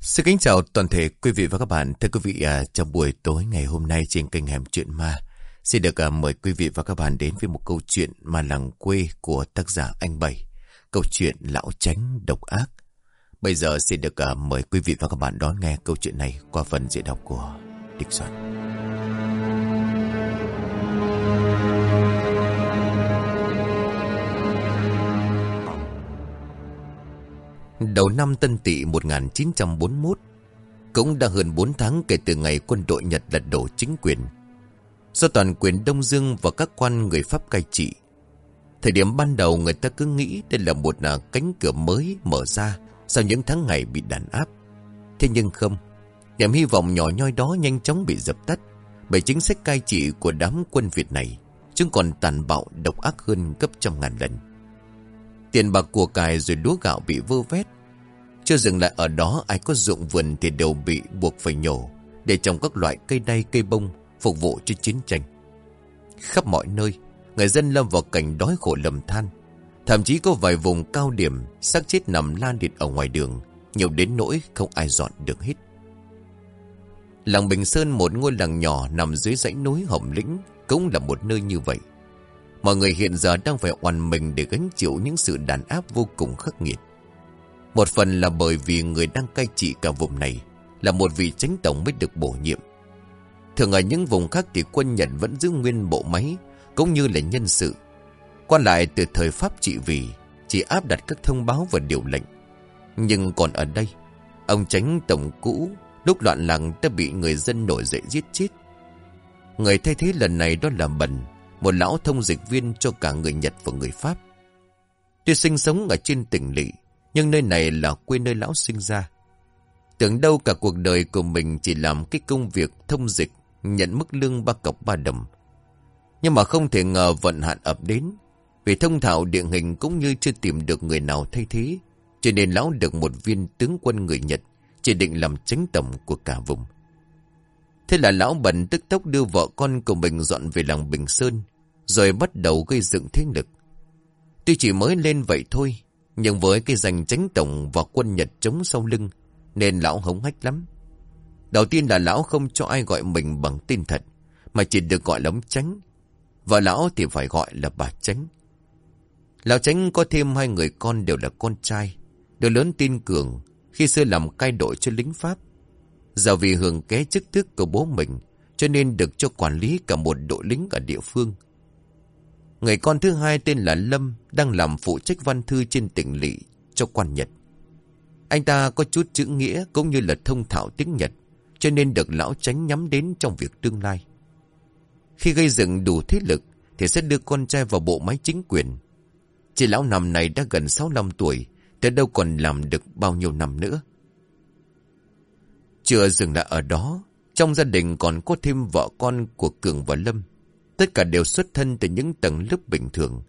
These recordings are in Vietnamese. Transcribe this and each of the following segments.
Xin kính chào toàn thể quý vị và các bạn. Thưa quý vị, à, trong buổi tối ngày hôm nay trên kênh Hẻm Chuyện Ma, xin được à, mời quý vị và các bạn đến với một câu chuyện mà làng quê của tác giả Anh Bảy. Câu chuyện Lão Tránh Độc Ác. Bây giờ xin được à, mời quý vị và các bạn đón nghe câu chuyện này qua phần diễn đọc của Địch Xuân. Đầu năm Tân Tỵ 1941 Cũng đã hơn 4 tháng kể từ ngày quân đội Nhật lật đổ chính quyền. Do toàn quyền Đông Dương và các quan người Pháp cai trị, Thời điểm ban đầu người ta cứ nghĩ đây là một à, cánh cửa mới mở ra Sau những tháng ngày bị đàn áp. Thế nhưng không, Niềm hy vọng nhỏ nhoi đó nhanh chóng bị dập tắt Bởi chính sách cai trị của đám quân Việt này Chúng còn tàn bạo độc ác hơn gấp trăm ngàn lần. Tiền bạc của cải rồi lúa gạo bị vơ vét. Chưa dừng lại ở đó, Ai có dụng vườn thì đều bị buộc phải nhổ Để trồng các loại cây đay, cây bông Phục vụ cho chiến tranh. Khắp mọi nơi, Người dân lâm vào cảnh đói khổ lầm than. Thậm chí có vài vùng cao điểm xác chết nằm lan liệt ở ngoài đường, Nhiều đến nỗi không ai dọn được hết. Làng Bình Sơn, một ngôi làng nhỏ nằm dưới dãy núi Hồng Lĩnh, Cũng là một nơi như vậy. Mọi người hiện giờ đang phải oằn mình để gánh chịu những sự đàn áp vô cùng khắc nghiệt. Một phần là bởi vì người đang cai trị cả vùng này là một vị chính tổng mới được bổ nhiệm. Thường ở những vùng khác thì quân Nhật vẫn giữ nguyên bộ máy cũng như là nhân sự. Quan lại từ thời Pháp trị vì chỉ áp đặt các thông báo và điều lệnh. Nhưng còn ở đây, ông tránh tổng cũ lúc loạn làng đã bị người dân nổi dậy giết chết. Người thay thế lần này đó là Bần, một lão thông dịch viên cho cả người Nhật và người Pháp. Tuy sinh sống ở trên tỉnh lỵ, nhưng nơi này là quê nơi lão sinh ra. Tưởng đâu cả cuộc đời của mình chỉ làm cái công việc thông dịch, nhận mức lương ba cọc ba đồng. Nhưng mà không thể ngờ vận hạn ập đến, vì thông thạo địa hình cũng như chưa tìm được người nào thay thế, cho nên lão được một viên tướng quân người Nhật chỉ định làm tránh tổng của cả vùng. Thế là lão bận tức tốc đưa vợ con của mình dọn về làng Bình Sơn, rồi bắt đầu gây dựng thế lực. Tuy chỉ mới lên vậy thôi, nhưng với cái danh tránh tổng và quân Nhật chống sau lưng, nên lão hống hách lắm. Đầu tiên là lão không cho ai gọi mình bằng tên thật, mà chỉ được gọi là ông tránh. Và lão thì phải gọi là bà tránh. Lão tránh có thêm hai người con đều là con trai, được lớn tin cường, khi xưa làm cai đội cho lính Pháp. Giờ vì hưởng ké chức tước của bố mình, cho nên được cho quản lý cả một đội lính ở địa phương. Người con thứ hai tên là Lâm, đang làm phụ trách văn thư trên tỉnh lỵ cho quan Nhật. Anh ta có chút chữ nghĩa cũng như là thông thạo tiếng Nhật, cho nên được lão tránh nhắm đến trong việc tương lai. Khi gây dựng đủ thế lực, thì sẽ đưa con trai vào bộ máy chính quyền. Chị lão nằm này đã gần 65 tuổi, tới đâu còn làm được bao nhiêu năm nữa. Chưa dừng lại ở đó, trong gia đình còn có thêm vợ con của Cường và Lâm. Tất cả đều xuất thân từ những tầng lớp bình thường.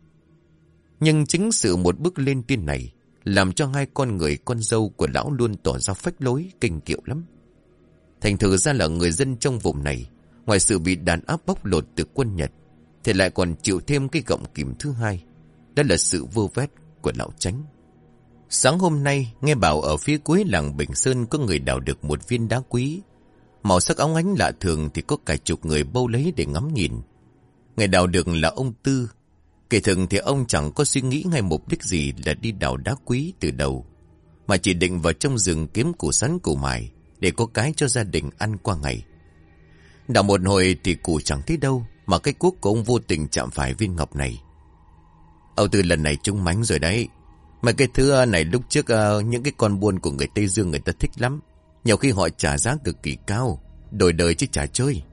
Nhưng chính sự một bước lên tiên này làm cho hai con người con dâu của lão luôn tỏ ra phách lối kinh kiệu lắm. Thành thử ra là người dân trong vùng này, ngoài sự bị đàn áp bóc lột từ quân Nhật, thì lại còn chịu thêm cái gọng kìm thứ hai. Đó là sự vô vét của lão tránh. Sáng hôm nay, nghe bảo ở phía cuối làng Bình Sơn có người đào được một viên đá quý. Màu sắc óng ánh lạ thường thì có cả chục người bâu lấy để ngắm nhìn. Người đào được là ông Tư. Kể thường thì ông chẳng có suy nghĩ ngay mục đích gì là đi đào đá quý từ đầu. Mà chỉ định vào trong rừng kiếm củ sắn củ mài để có cái cho gia đình ăn qua ngày. Đào một hồi thì củ chẳng thấy đâu mà cái cuốc của ông vô tình chạm phải viên ngọc này. Ông Tư lần này trúng mánh rồi đấy. Mà cái thứ ờ, này lúc trước ờ, những cái con buôn của người Tây Dương người ta thích lắm. Nhiều khi họ trả giá cực kỳ cao, đổi đời chứ trả chơi.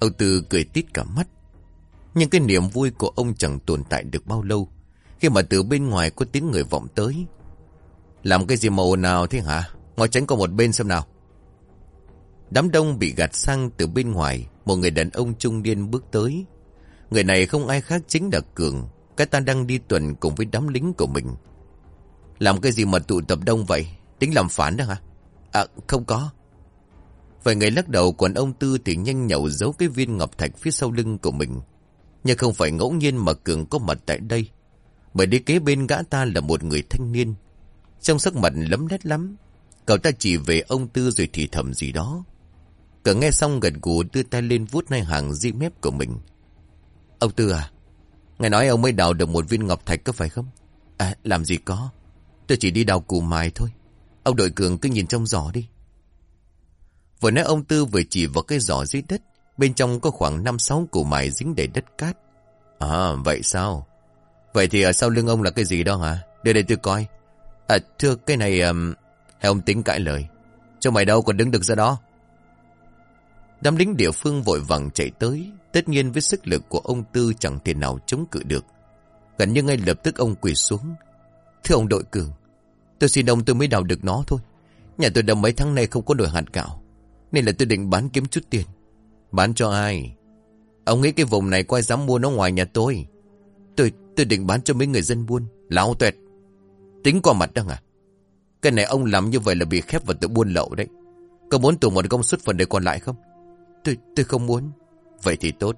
Âu Tư cười tít cả mắt. Nhưng cái niềm vui của ông chẳng tồn tại được bao lâu. Khi mà từ bên ngoài có tiếng người vọng tới. Làm cái gì mà ồn nào thế hả? Ngồi tránh qua một bên xem nào. Đám đông bị gạt sang từ bên ngoài. Một người đàn ông trung niên bước tới. Người này không ai khác chính là Cường. Cái ta đang đi tuần cùng với đám lính của mình. Làm cái gì mà tụ tập đông vậy? Tính làm phản đó hả? À không có. Vài người lắc đầu, còn ông Tư thì nhanh nhậu giấu cái viên ngọc thạch phía sau lưng của mình. Nhưng không phải ngẫu nhiên mà Cường có mặt tại đây. Bởi đi kế bên gã ta là một người thanh niên. Trong sắc mặt lấm lét lắm. Cậu ta chỉ về ông Tư rồi thì thầm gì đó. Cường nghe xong gật gù đưa tay lên vuốt nai hàng di mép của mình. Ông Tư à, nghe nói ông mới đào được một viên ngọc thạch có phải không? À, làm gì có. Tôi chỉ đi đào củ mài thôi. Ông đội cường cứ nhìn trong giỏ đi. Vừa nãy ông Tư vừa chỉ vào cái giỏ dưới đất. Bên trong có khoảng 5-6 củ mài dính đầy đất cát. À, vậy sao? Vậy thì ở sau lưng ông là cái gì đó hả? Đưa đây tôi coi. À, thưa cái này... Um, hay ông tính cãi lời? Cho mày đâu còn đứng được ra đó. Đám lính địa phương vội vàng chạy tới. Tất nhiên với sức lực của ông Tư chẳng thể nào chống cự được. Gần như ngay lập tức ông quỳ xuống. Thưa ông đội cường, tôi xin ông tôi mới đào được nó thôi. Nhà tôi đã mấy tháng nay không có đổi hạt gạo. Nên là tôi định bán kiếm chút tiền. Bán cho ai? Ông nghĩ cái vùng này có ai dám mua nó ngoài nhà tôi. Tôi tôi định bán cho mấy người dân buôn. Lão tuyệt Tính qua mặt đang à? Cái này ông làm như vậy là bị khép vào tự buôn lậu đấy. Có muốn tù một công suất phần đời còn lại không? Tôi tôi không muốn. Vậy thì tốt.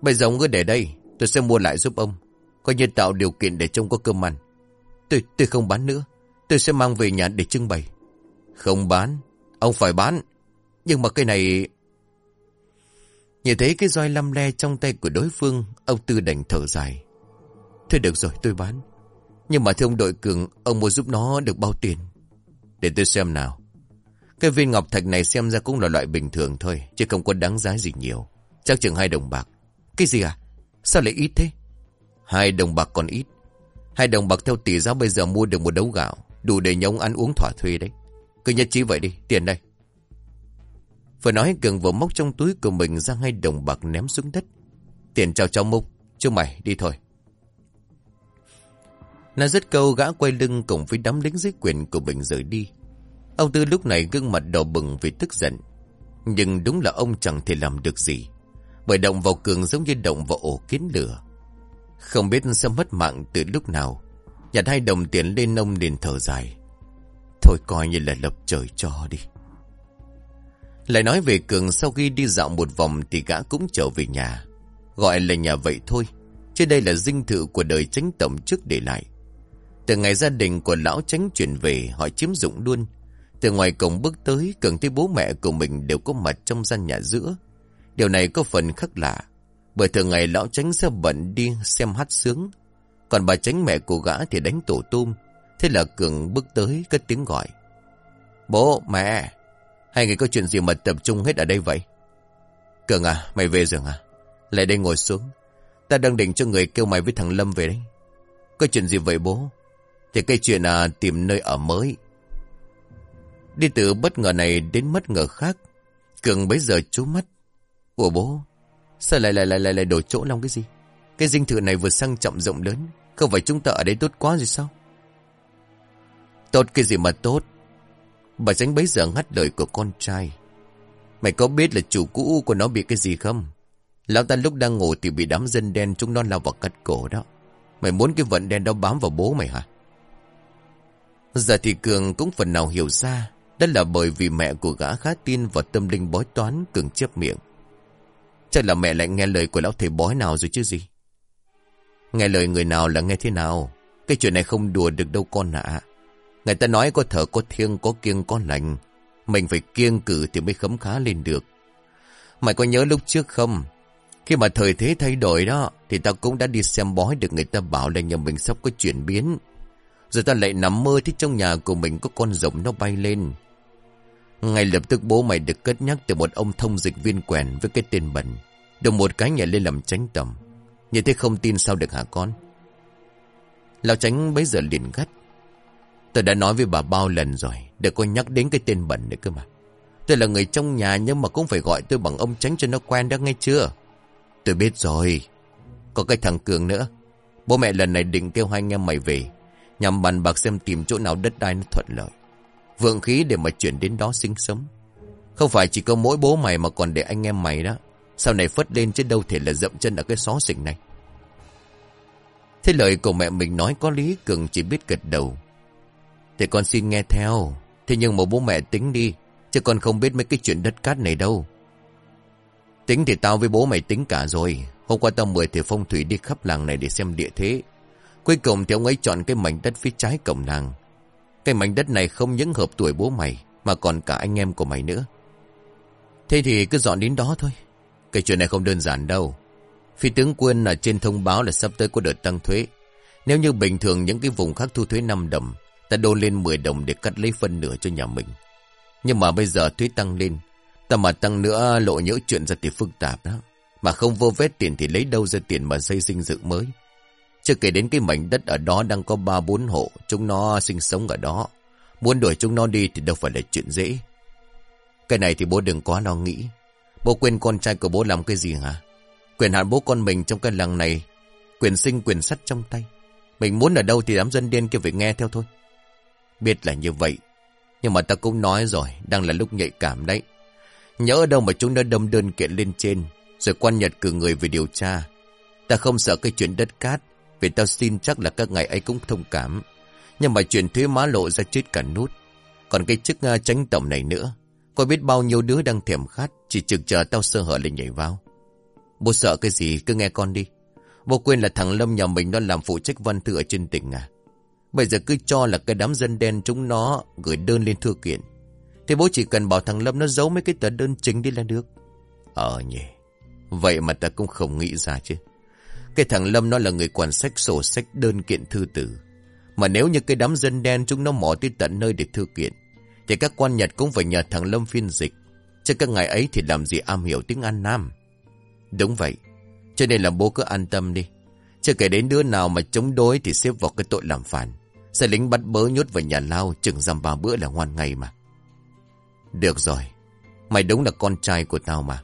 Bây giờ ông cứ để đây. Tôi sẽ mua lại giúp ông. Coi như tạo điều kiện để trông có cơm ăn. Tôi tôi không bán nữa. Tôi sẽ mang về nhà để trưng bày. Không bán. Ông phải bán. Nhưng mà cái này... Nhìn thấy cái roi lăm le trong tay của đối phương, ông Tư đành thở dài. Thôi được rồi, tôi bán. Nhưng mà thưa ông đội cường, ông mua giúp nó được bao tiền? Để tôi xem nào. Cái viên ngọc thạch này xem ra cũng là loại bình thường thôi, chứ không có đáng giá gì nhiều. Chắc chừng hai đồng bạc. Cái gì à? Sao lại ít thế? Hai đồng bạc còn ít. Hai đồng bạc theo tỷ giá bây giờ mua được một đấu gạo, đủ để nhông ăn uống thỏa thuê đấy. Cứ nhất trí vậy đi, tiền đây. Vừa nói Cường vừa móc trong túi của mình ra hai đồng bạc ném xuống đất. Tiền chào cháu Mục, chú mày đi thôi. Nói rất câu gã quay lưng cùng với đám lính dưới quyền của mình rời đi. Ông Tư lúc này gương mặt đỏ bừng vì tức giận. Nhưng đúng là ông chẳng thể làm được gì. Bởi động vào cường giống như động vào ổ kiến lửa. Không biết sẽ mất mạng từ lúc nào. Nhặt hai đồng tiền lên ông liền thở dài. Thôi coi như là lập trời cho đi. Lại nói về Cường sau khi đi dạo một vòng thì gã cũng trở về nhà. Gọi là nhà vậy thôi. Chứ đây là dinh thự của đời tránh tổng trước để lại. Từ ngày gia đình của lão tránh chuyển về họ chiếm dụng luôn. Từ ngoài cổng bước tới Cường thấy bố mẹ của mình đều có mặt trong gian nhà giữa. Điều này có phần khác lạ. Bởi thường ngày lão tránh sẽ bận đi xem hát sướng. Còn bà tránh mẹ của gã thì đánh tổ tôm. Thế là Cường bước tới cất tiếng gọi. Bố, mẹ, hai người có chuyện gì mà tập trung hết ở đây vậy? Cường à, mày về rồi à? Lại đây ngồi xuống. Ta đang định cho người kêu mày với thằng Lâm về đấy. Có chuyện gì vậy bố? Thì cái chuyện à tìm nơi ở mới. Đi từ bất ngờ này đến bất ngờ khác. Cường bấy giờ chú mắt. Ủa bố, sao lại lại lại lại, lại đổi chỗ long cái gì? Cái dinh thự này vừa sang trọng rộng lớn. Không phải chúng ta ở đây tốt quá rồi sao? Tốt cái gì mà tốt? Bà tránh bấy giờ ngắt lời của con trai. Mày có biết là chủ cũ của nó bị cái gì không? Lão ta lúc đang ngủ thì bị đám dân đen chúng nó lao vào cắt cổ đó. Mày muốn cái vận đen đó bám vào bố mày hả? Dạ giờ thì Cường cũng phần nào hiểu ra. Đó là bởi vì mẹ của gã khá tin vào tâm linh bói toán Cường chép miệng. Chắc là mẹ lại nghe lời của lão thầy bói nào rồi chứ gì. Nghe lời người nào là nghe thế nào. Cái chuyện này không đùa được đâu con ạ. Người ta nói có thở, có thiêng, có kiêng, có lành. Mình phải kiêng cử thì mới khấm khá lên được. Mày có nhớ lúc trước không? Khi mà thời thế thay đổi đó, Thì tao cũng đã đi xem bói được người ta bảo là nhà mình sắp có chuyển biến Rồi ta lại nằm mơ thấy trong nhà của mình có con rồng nó bay lên Ngay lập tức bố mày được cất nhắc từ một ông thông dịch viên quèn với cái tên bẩn Được một cái nhà lên làm tránh tầm Như thế không tin sao được hả con Lão tránh bấy giờ liền gắt Tôi đã nói với bà bao lần rồi, Để cô nhắc đến cái tên bẩn đấy cơ mà Tôi là người trong nhà nhưng mà cũng phải gọi tôi bằng ông tránh cho nó quen đã nghe chưa Tôi biết rồi. Có cái thằng Cường nữa. Bố mẹ lần này định kêu hai anh em mày về. Nhằm bàn bạc xem tìm chỗ nào đất đai nó thuận lợi. Vượng khí để mà chuyển đến đó sinh sống. Không phải chỉ có mỗi bố mày mà còn để anh em mày đó. Sau này phất lên chứ đâu thể là dậm chân ở cái xó xỉnh này. Thế lời của mẹ mình nói có lý, Cường chỉ biết gật đầu. Thì con xin nghe theo. Thế nhưng mà bố mẹ tính đi. Chứ con không biết mấy cái chuyện đất cát này đâu. Tính thì tao với bố mày tính cả rồi. Hôm qua tao mời thì phong thủy đi khắp làng này để xem địa thế. Cuối cùng thì ông ấy chọn cái mảnh đất phía trái cổng làng. Cái mảnh đất này không những hợp tuổi bố mày, Mà còn cả anh em của mày nữa Thế thì cứ dọn đến đó thôi Cái chuyện này không đơn giản đâu Phi tướng quân ở trên thông báo là sắp tới có đợt tăng thuế Nếu như bình thường những cái vùng khác thu thuế năm đồng Ta đô lên 10 đồng để cắt lấy phân nửa cho nhà mình. Nhưng mà bây giờ thuế tăng lên, Ta mà tăng nữa lộ nhỡ chuyện ra thì phức tạp đó. Mà không vô vết tiền thì lấy đâu ra tiền mà xây sinh dựng mới. Chưa kể đến cái mảnh đất ở đó đang có 3-4 hộ, Chúng nó sinh sống ở đó. Muốn đuổi chúng nó đi thì đâu phải là chuyện dễ. Cái này thì bố đừng quá lo nghĩ. Bố quên con trai của bố làm cái gì hả? Quyền hạn bố con mình trong cái làng này, Quyền sinh quyền sắt trong tay. Mình muốn ở đâu thì đám dân điên kia phải nghe theo thôi. Biết là như vậy. Nhưng mà ta cũng nói rồi Đang là lúc nhạy cảm đấy. Nhớ ở đâu mà chúng đã đâm đơn kiện lên trên Rồi quan nhật cử người về điều tra. Ta không sợ cái chuyện đất cát Vì tao xin chắc là các ngài ấy cũng thông cảm. Nhưng mà chuyện thuế má lộ ra chết cả nút. Còn cái chức à, uh, tránh tổng này nữa Có biết bao nhiêu đứa đang thèm khát Chỉ trực chờ tao sơ hở lên nhảy vào. Bố sợ cái gì cứ nghe con đi. Bố quên là thằng Lâm nhà mình nó làm phụ trách văn thư ở trên tỉnh à. Bây giờ cứ cho là cái đám dân đen chúng nó gửi đơn lên thư kiện. Thì bố chỉ cần bảo thằng Lâm nó giấu mấy cái tờ đơn chính đi là được. Ờ nhỉ, Vậy mà ta cũng không nghĩ ra chứ. Cái thằng Lâm nó là người quản sách sổ sách đơn kiện thư tử. Mà nếu như cái đám dân đen chúng nó mỏ tới tận nơi để thư kiện, Thì các quan Nhật cũng phải nhờ thằng Lâm phiên dịch. Chứ các ngày ấy thì làm gì am hiểu tiếng An Nam? Đúng vậy, Cho nên là bố cứ an tâm đi. Chưa kể đến đứa nào mà chống đối Thì xếp vào cái tội làm phản. Sẽ lính bắt bớ nhốt vào nhà lao, Chừng dằm ba bữa là ngoan ngày mà. Được rồi, Mày đúng là con trai của tao mà.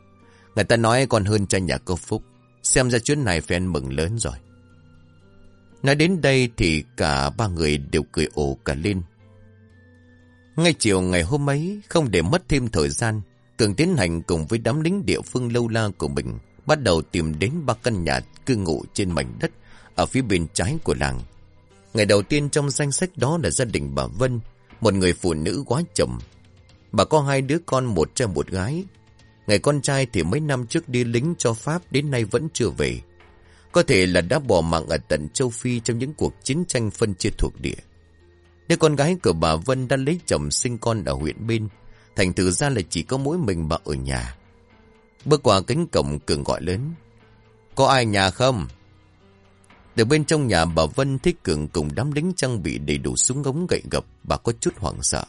Người ta nói còn hơn cha nhà cô Phúc. Xem ra chuyến này phải ăn mừng lớn rồi. Nói đến đây thì cả ba người đều cười ồ cả lên. Ngay chiều ngày hôm ấy, Không để mất thêm thời gian, Cường tiến hành cùng với đám lính địa phương lâu la của mình bắt đầu tìm đến ba căn nhà cư ngụ trên mảnh đất ở phía bên trái của làng. Ngày đầu tiên trong danh sách đó là gia đình bà Vân, một người phụ nữ quá chồng. Bà có hai đứa con một trai một gái. Ngày con trai thì mấy năm trước đi lính cho Pháp đến nay vẫn chưa về. Có thể là đã bỏ mạng ở tận châu Phi trong những cuộc chiến tranh phân chia thuộc địa. Đứa con gái của bà Vân đã lấy chồng sinh con ở huyện bên, thành thử ra là chỉ có mỗi mình bà ở nhà. Bước qua cánh cổng cường gọi lớn. Có ai nhà không? Từ bên trong nhà bà Vân thấy Cường cùng đám lính trang bị đầy đủ súng ống gậy gập, bà có chút hoảng sợ.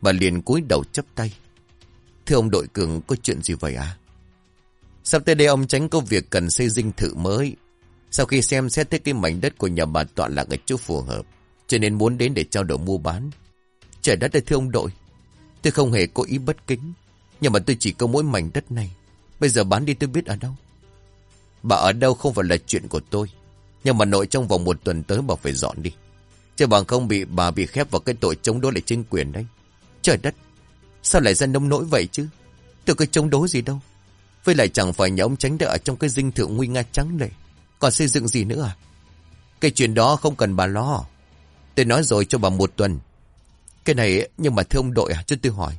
Bà liền cúi đầu chấp tay. Thưa ông đội Cường, có chuyện gì vậy à? Sắp tới đây ông tránh có việc cần xây dinh thự mới. Sau khi xem xét thấy cái mảnh đất của nhà bà tọa lạc ở chỗ phù hợp, cho nên muốn đến để trao đổi mua bán. Trời đất ơi thưa ông đội, tôi không hề có ý bất kính, nhưng mà tôi chỉ có mỗi mảnh đất này. Bây giờ bán đi tôi biết ở đâu. Bà ở đâu không phải là chuyện của tôi. Nhưng mà nội trong vòng một tuần tới bà phải dọn đi. Chứ bằng không bị bà bị khép vào cái tội chống đối lại chính quyền đấy. Trời đất, sao lại ra nông nỗi vậy chứ? Tôi có chống đối gì đâu. Với lại chẳng phải nhà ông tránh đã ở trong cái dinh thượng nguy nga trắng này. Còn xây dựng gì nữa à? Cái chuyện đó không cần bà lo. Tôi nói rồi cho bà một tuần. Cái này, nhưng mà thưa ông đội à, cho tôi hỏi.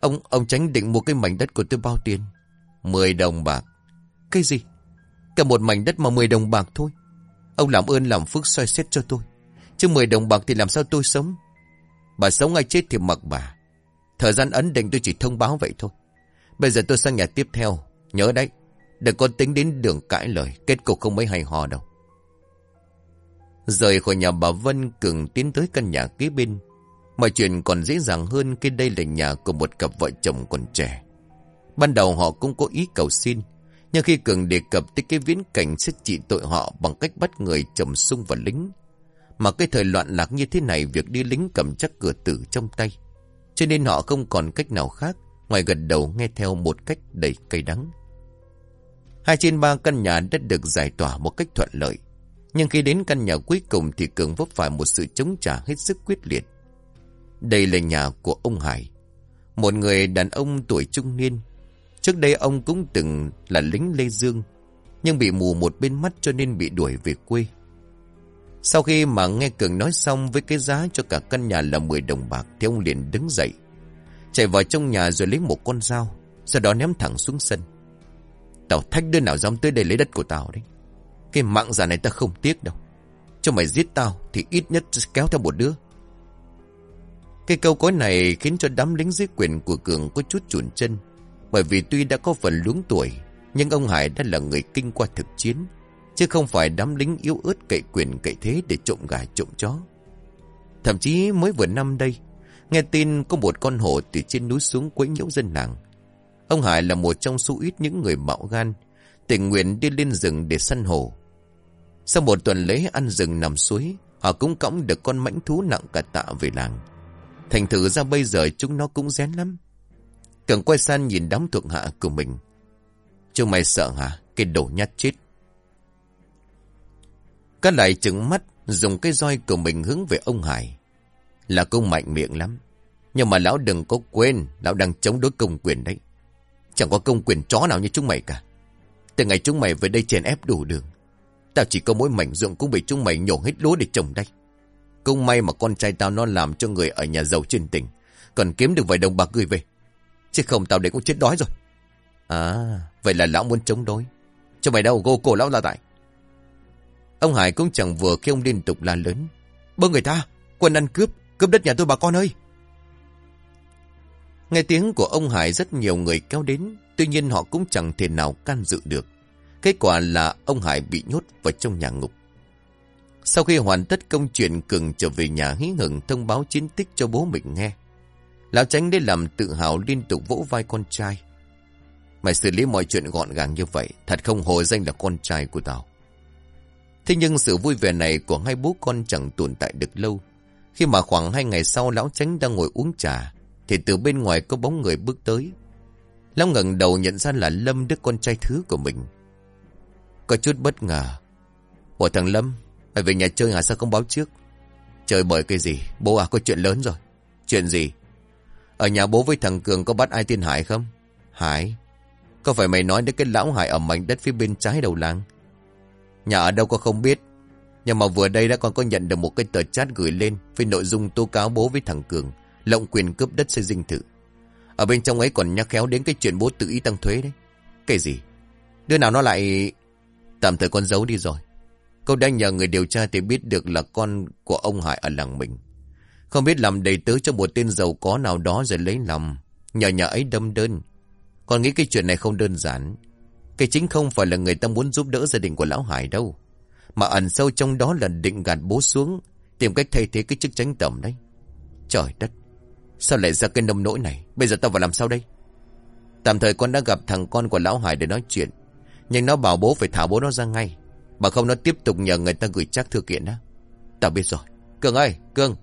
Ông ông tránh định mua cái mảnh đất của tôi bao tiền? 10 đồng bạc. Cái gì? Cả một mảnh đất mà 10 đồng bạc thôi. Ông làm ơn làm phước soi xét cho tôi. Chứ 10 đồng bạc thì làm sao tôi sống? Bà sống ai chết thì mặc bà. Thời gian ấn định tôi chỉ thông báo vậy thôi. Bây giờ tôi sang nhà tiếp theo. Nhớ đấy. Đừng có tính đến đường cãi lời. Kết cục không mấy hay hò đâu. Rời khỏi nhà bà Vân, Cường tiến tới căn nhà kế bên. Mọi chuyện còn dễ dàng hơn khi đây là nhà của một cặp vợ chồng còn trẻ. Ban đầu họ cũng có ý cầu xin. Nhưng khi Cường đề cập tới cái viễn cảnh sẽ trị tội họ bằng cách bắt người chồng sung vào lính. Mà cái thời loạn lạc như thế này, việc đi lính cầm chắc cửa tử trong tay. Cho nên họ không còn cách nào khác, ngoài gật đầu nghe theo một cách đầy cay đắng. Hai trên ba căn nhà đã được giải tỏa một cách thuận lợi. Nhưng khi đến căn nhà cuối cùng thì Cường vấp phải một sự chống trả hết sức quyết liệt. Đây là nhà của ông Hải. Một người đàn ông tuổi trung niên Trước đây ông cũng từng là lính Lê Dương, nhưng bị mù một bên mắt cho nên bị đuổi về quê. Sau khi mà nghe Cường nói xong với cái giá cho cả căn nhà là 10 đồng bạc thì ông liền đứng dậy. Chạy vào trong nhà rồi lấy một con dao, sau đó ném thẳng xuống sân. Tao thách đứa nào dám tới đây lấy đất của tao đấy. Cái mạng già này ta không tiếc đâu. Cho mày giết tao thì ít nhất kéo theo một đứa. Cái câu cối này khiến cho đám lính dưới quyền của Cường có chút chuồn chân. Bởi vì tuy đã có phần luống tuổi, nhưng ông Hải đã là người kinh qua thực chiến. Chứ không phải đám lính yếu ớt cậy quyền cậy thế để trộm gà trộm chó. Thậm chí mới vừa năm đây, nghe tin có một con hổ từ trên núi xuống quấy nhiễu dân làng. Ông Hải là một trong số ít những người mạo gan, tình nguyện đi lên rừng để săn hổ. Sau một tuần lễ ăn rừng nằm suối, họ cũng cõng được con mãnh thú nặng cả tạ về làng. Thành thử ra bây giờ chúng nó cũng rén lắm. Cường quay sang nhìn đám thuộc hạ của mình. Chú mày sợ hả? Cái đồ nhát chết. Các lại trừng mắt, dùng cái roi của mình hướng về ông Hải. Là công mạnh miệng lắm. Nhưng mà lão đừng có quên, lão đang chống đối công quyền đấy. Chẳng có công quyền chó nào như chúng mày cả. Từ ngày chúng mày về đây chèn ép đủ đường. Tao chỉ có mỗi mảnh ruộng cũng bị chúng mày nhổ hết lúa để trồng đây. công may mà con trai tao nó làm cho người ở nhà giàu trên tỉnh. Còn kiếm được vài đồng bạc gửi về. Chứ không tao để cũng chết đói rồi. À, vậy là lão muốn chống đối. Cho mày đâu, gô cổ lão là tại. Ông Hải cũng chẳng vừa khi ông liên tục la lớn. Bơ người ta, quân ăn cướp, cướp đất nhà tôi bà con ơi. Nghe tiếng của ông Hải rất nhiều người kéo đến, tuy nhiên họ cũng chẳng thể nào can dự được. Kết quả là ông Hải bị nhốt vào trong nhà ngục. Sau khi hoàn tất công chuyện Cường trở về nhà hí hửng thông báo chiến tích cho bố mình nghe. Lão tránh lấy làm tự hào liên tục vỗ vai con trai. Mày xử lý mọi chuyện gọn gàng như vậy, thật không hồ danh là con trai của tao. Thế nhưng sự vui vẻ này của hai bố con chẳng tồn tại được lâu. Khi mà khoảng hai ngày sau lão tránh đang ngồi uống trà, thì từ bên ngoài có bóng người bước tới. Lão ngẩng đầu nhận ra là Lâm đứa con trai thứ của mình. Có chút bất ngờ. Ủa thằng Lâm, mày về nhà chơi hả sao không báo trước? Chơi bởi cái gì? Bố à có chuyện lớn rồi. Chuyện gì? Ở nhà bố với thằng Cường có bắt ai tên Hải không? Hải? Có phải mày nói đến cái lão Hải ở mảnh đất phía bên trái đầu làng? Nhà ở đâu có không biết. Nhưng mà vừa đây đã còn có nhận được một cái tờ chat gửi lên với nội dung tố cáo bố với thằng Cường, lộng quyền cướp đất xây dinh thự. Ở bên trong ấy còn nhắc khéo đến cái chuyện bố tự ý tăng thuế đấy. Cái gì? Đứa nào nó lại... Tạm thời con giấu đi rồi. Câu đã nhờ người điều tra thì biết được là con của ông Hải ở làng mình. Không biết làm đầy tớ cho một tên giàu có nào đó rồi lấy lòng. Nhờ nhà ấy đâm đơn. Con nghĩ cái chuyện này không đơn giản. Cái chính không phải là người ta muốn giúp đỡ gia đình của Lão Hải đâu. Mà ẩn sâu trong đó là định gạt bố xuống. Tìm cách thay thế cái chức tránh tổng đấy. Trời đất. Sao lại ra cái nông nỗi này? Bây giờ tao phải làm sao đây? Tạm thời con đã gặp thằng con của Lão Hải để nói chuyện. Nhưng nó bảo bố phải thả bố nó ra ngay. Mà không nó tiếp tục nhờ người ta gửi chắc thư kiện đó. Tao biết rồi. Cường ơi, Cường.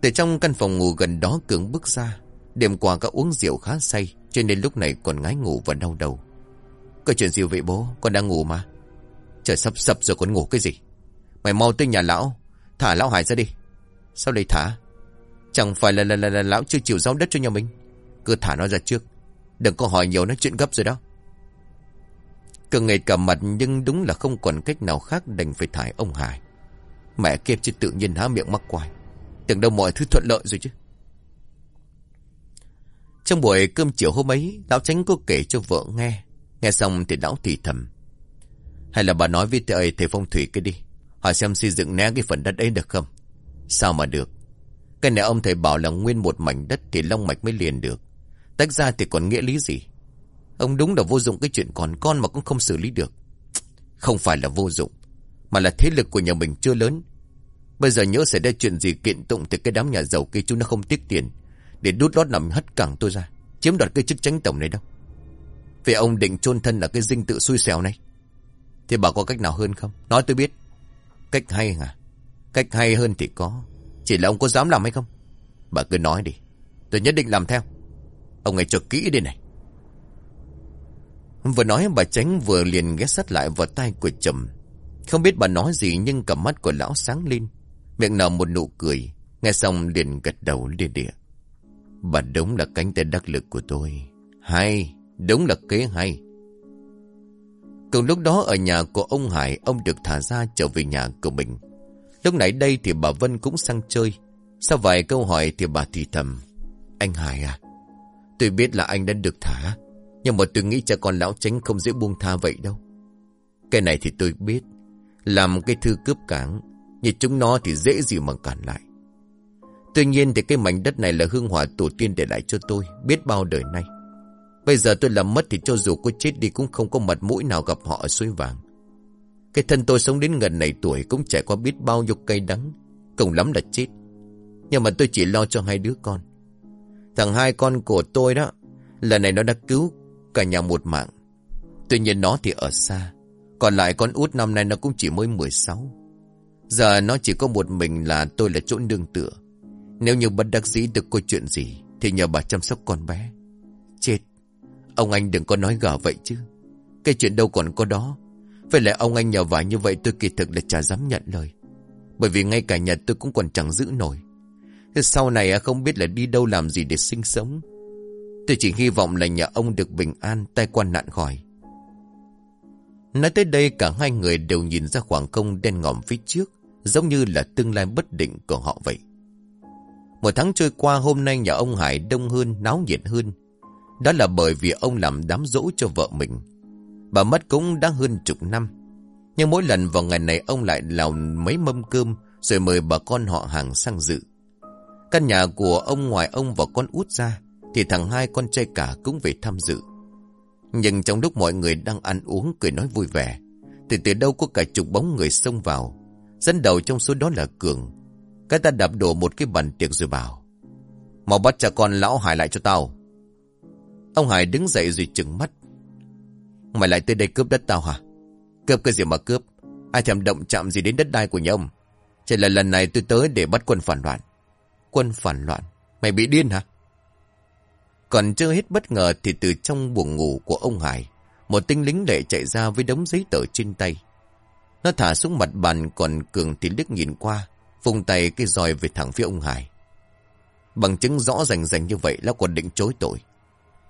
Từ trong căn phòng ngủ gần đó Cường bước ra. Đêm qua có uống rượu khá say. Cho nên lúc này còn ngái ngủ và đau đầu. Có chuyện gì vậy bố? Con đang ngủ mà. Trời sắp sập rồi còn ngủ cái gì? Mày mau tới nhà lão. Thả lão Hải ra đi. Sao đây thả? Chẳng phải là, là, là, là lão chưa chịu giao đất cho nhà mình. Cứ thả nó ra trước. Đừng có hỏi nhiều nói chuyện gấp rồi đó. Cường nghề cả mặt nhưng đúng là không còn cách nào khác đành phải thải ông Hải. Mẹ kiếp chứ tự nhiên há miệng mắc quài. Tưởng đâu mọi thứ thuận lợi rồi chứ. Trong buổi cơm chiều hôm ấy, lão tránh có kể cho vợ nghe. Nghe xong thì lão thì thầm. Hay là bà nói với thầy, thầy phong thủy cái đi. Hỏi xem xây dựng né cái phần đất ấy được không? Sao mà được? Cái này ông thầy bảo là nguyên một mảnh đất thì long mạch mới liền được. Tách ra thì còn nghĩa lý gì? Ông đúng là vô dụng cái chuyện còn con mà cũng không xử lý được. Không phải là vô dụng, mà là thế lực của nhà mình chưa lớn. Bây giờ nhớ xảy ra chuyện gì kiện tụng thì cái đám nhà giàu kia chúng nó không tiếc tiền để đút lót nằm hất cẳng tôi ra, chiếm đoạt cái chức tránh tổng này đâu. Vì ông định chôn thân là cái dinh tự xui xẻo này. Thì bảo có cách nào hơn không? Nói tôi biết. Cách hay hả? Cách hay hơn thì có. Chỉ là ông có dám làm hay không? Bà cứ nói đi. Tôi nhất định làm theo. Ông ấy cho kỹ đi này. Vừa nói bà tránh vừa liền ghé sắt lại vào tay của chồng Không biết bà nói gì nhưng cả mắt của lão sáng lên. Miệng nở một nụ cười. Nghe xong liền gật đầu lia địa. Bà đúng là cánh tay đắc lực của tôi. Hay, đúng là kế hay. Cùng lúc đó ở nhà của ông Hải, ông được thả ra trở về nhà của mình. Lúc nãy đây thì bà Vân cũng sang chơi. Sau vài câu hỏi thì bà thì thầm. Anh Hải à, tôi biết là anh đã được thả. Nhưng mà tôi nghĩ cha con lão tránh không dễ buông tha vậy đâu. Cái này thì tôi biết. Làm cái thư cướp cảng. Như chúng nó thì dễ gì mà cản lại. Tuy nhiên thì cái mảnh đất này là hương hỏa tổ tiên để lại cho tôi, biết bao đời nay. Bây giờ tôi làm mất thì cho dù có chết đi cũng không có mặt mũi nào gặp họ ở suối vàng. Cái thân tôi sống đến gần này tuổi cũng trải qua biết bao nhiêu cây đắng, cùng lắm là chết. Nhưng mà tôi chỉ lo cho hai đứa con. Thằng hai con của tôi đó, lần này nó đã cứu cả nhà một mạng. Tuy nhiên nó thì ở xa. Còn lại con út năm nay nó cũng chỉ mới 16. Giờ nó chỉ có một mình là tôi là chỗ nương tựa. Nếu như bất đắc dĩ được có chuyện gì, Thì nhờ bà chăm sóc con bé. Chết. Ông anh đừng có nói gở vậy chứ. Cái chuyện đâu còn có đó. Vậy là ông anh nhờ vả như vậy tôi kỳ thực là chả dám nhận lời. Bởi vì ngay cả nhà tôi cũng còn chẳng giữ nổi. Thế sau này à, không biết là đi đâu làm gì để sinh sống. Tôi chỉ hy vọng là nhà ông được bình an, Tai quan nạn khỏi. Nói tới đây cả hai người đều nhìn ra khoảng không đen ngòm phía trước. Giống như là tương lai bất định của họ vậy một tháng trôi qua hôm nay nhà ông Hải đông hơn, náo nhiệt hơn. Đó là bởi vì ông làm đám dỗ cho vợ mình. Bà mất cũng đã hơn chục năm. Nhưng mỗi lần vào ngày này ông lại làm mấy mâm cơm rồi mời bà con họ hàng sang dự. Căn nhà của ông ngoài ông và con út ra thì thằng hai con trai cả cũng về tham dự. Nhưng trong lúc mọi người đang ăn uống cười nói vui vẻ thì từ đâu có cả chục bóng người xông vào. Dẫn đầu trong số đó là Cường cái ta đập đổ một cái bàn tiệc rồi bảo. Mau bắt cha con lão Hải lại cho tao. Ông Hải đứng dậy rồi trừng mắt. Mày lại tới đây cướp đất tao hả? Cướp cái gì mà cướp? Ai thèm động chạm gì đến đất đai của nhà ông? Chỉ là lần này tôi tới để bắt quân phản loạn. Quân phản loạn? Mày bị điên hả? Còn chưa hết bất ngờ thì từ trong buồng ngủ của ông Hải, một tinh lính lệ chạy ra với đống giấy tờ trên tay. Nó thả xuống mặt bàn còn Cường thì liếc nhìn qua, Vùng tay cái roi về thẳng phía ông Hải. Bằng chứng rõ rành rành như vậy lão còn định chối tội.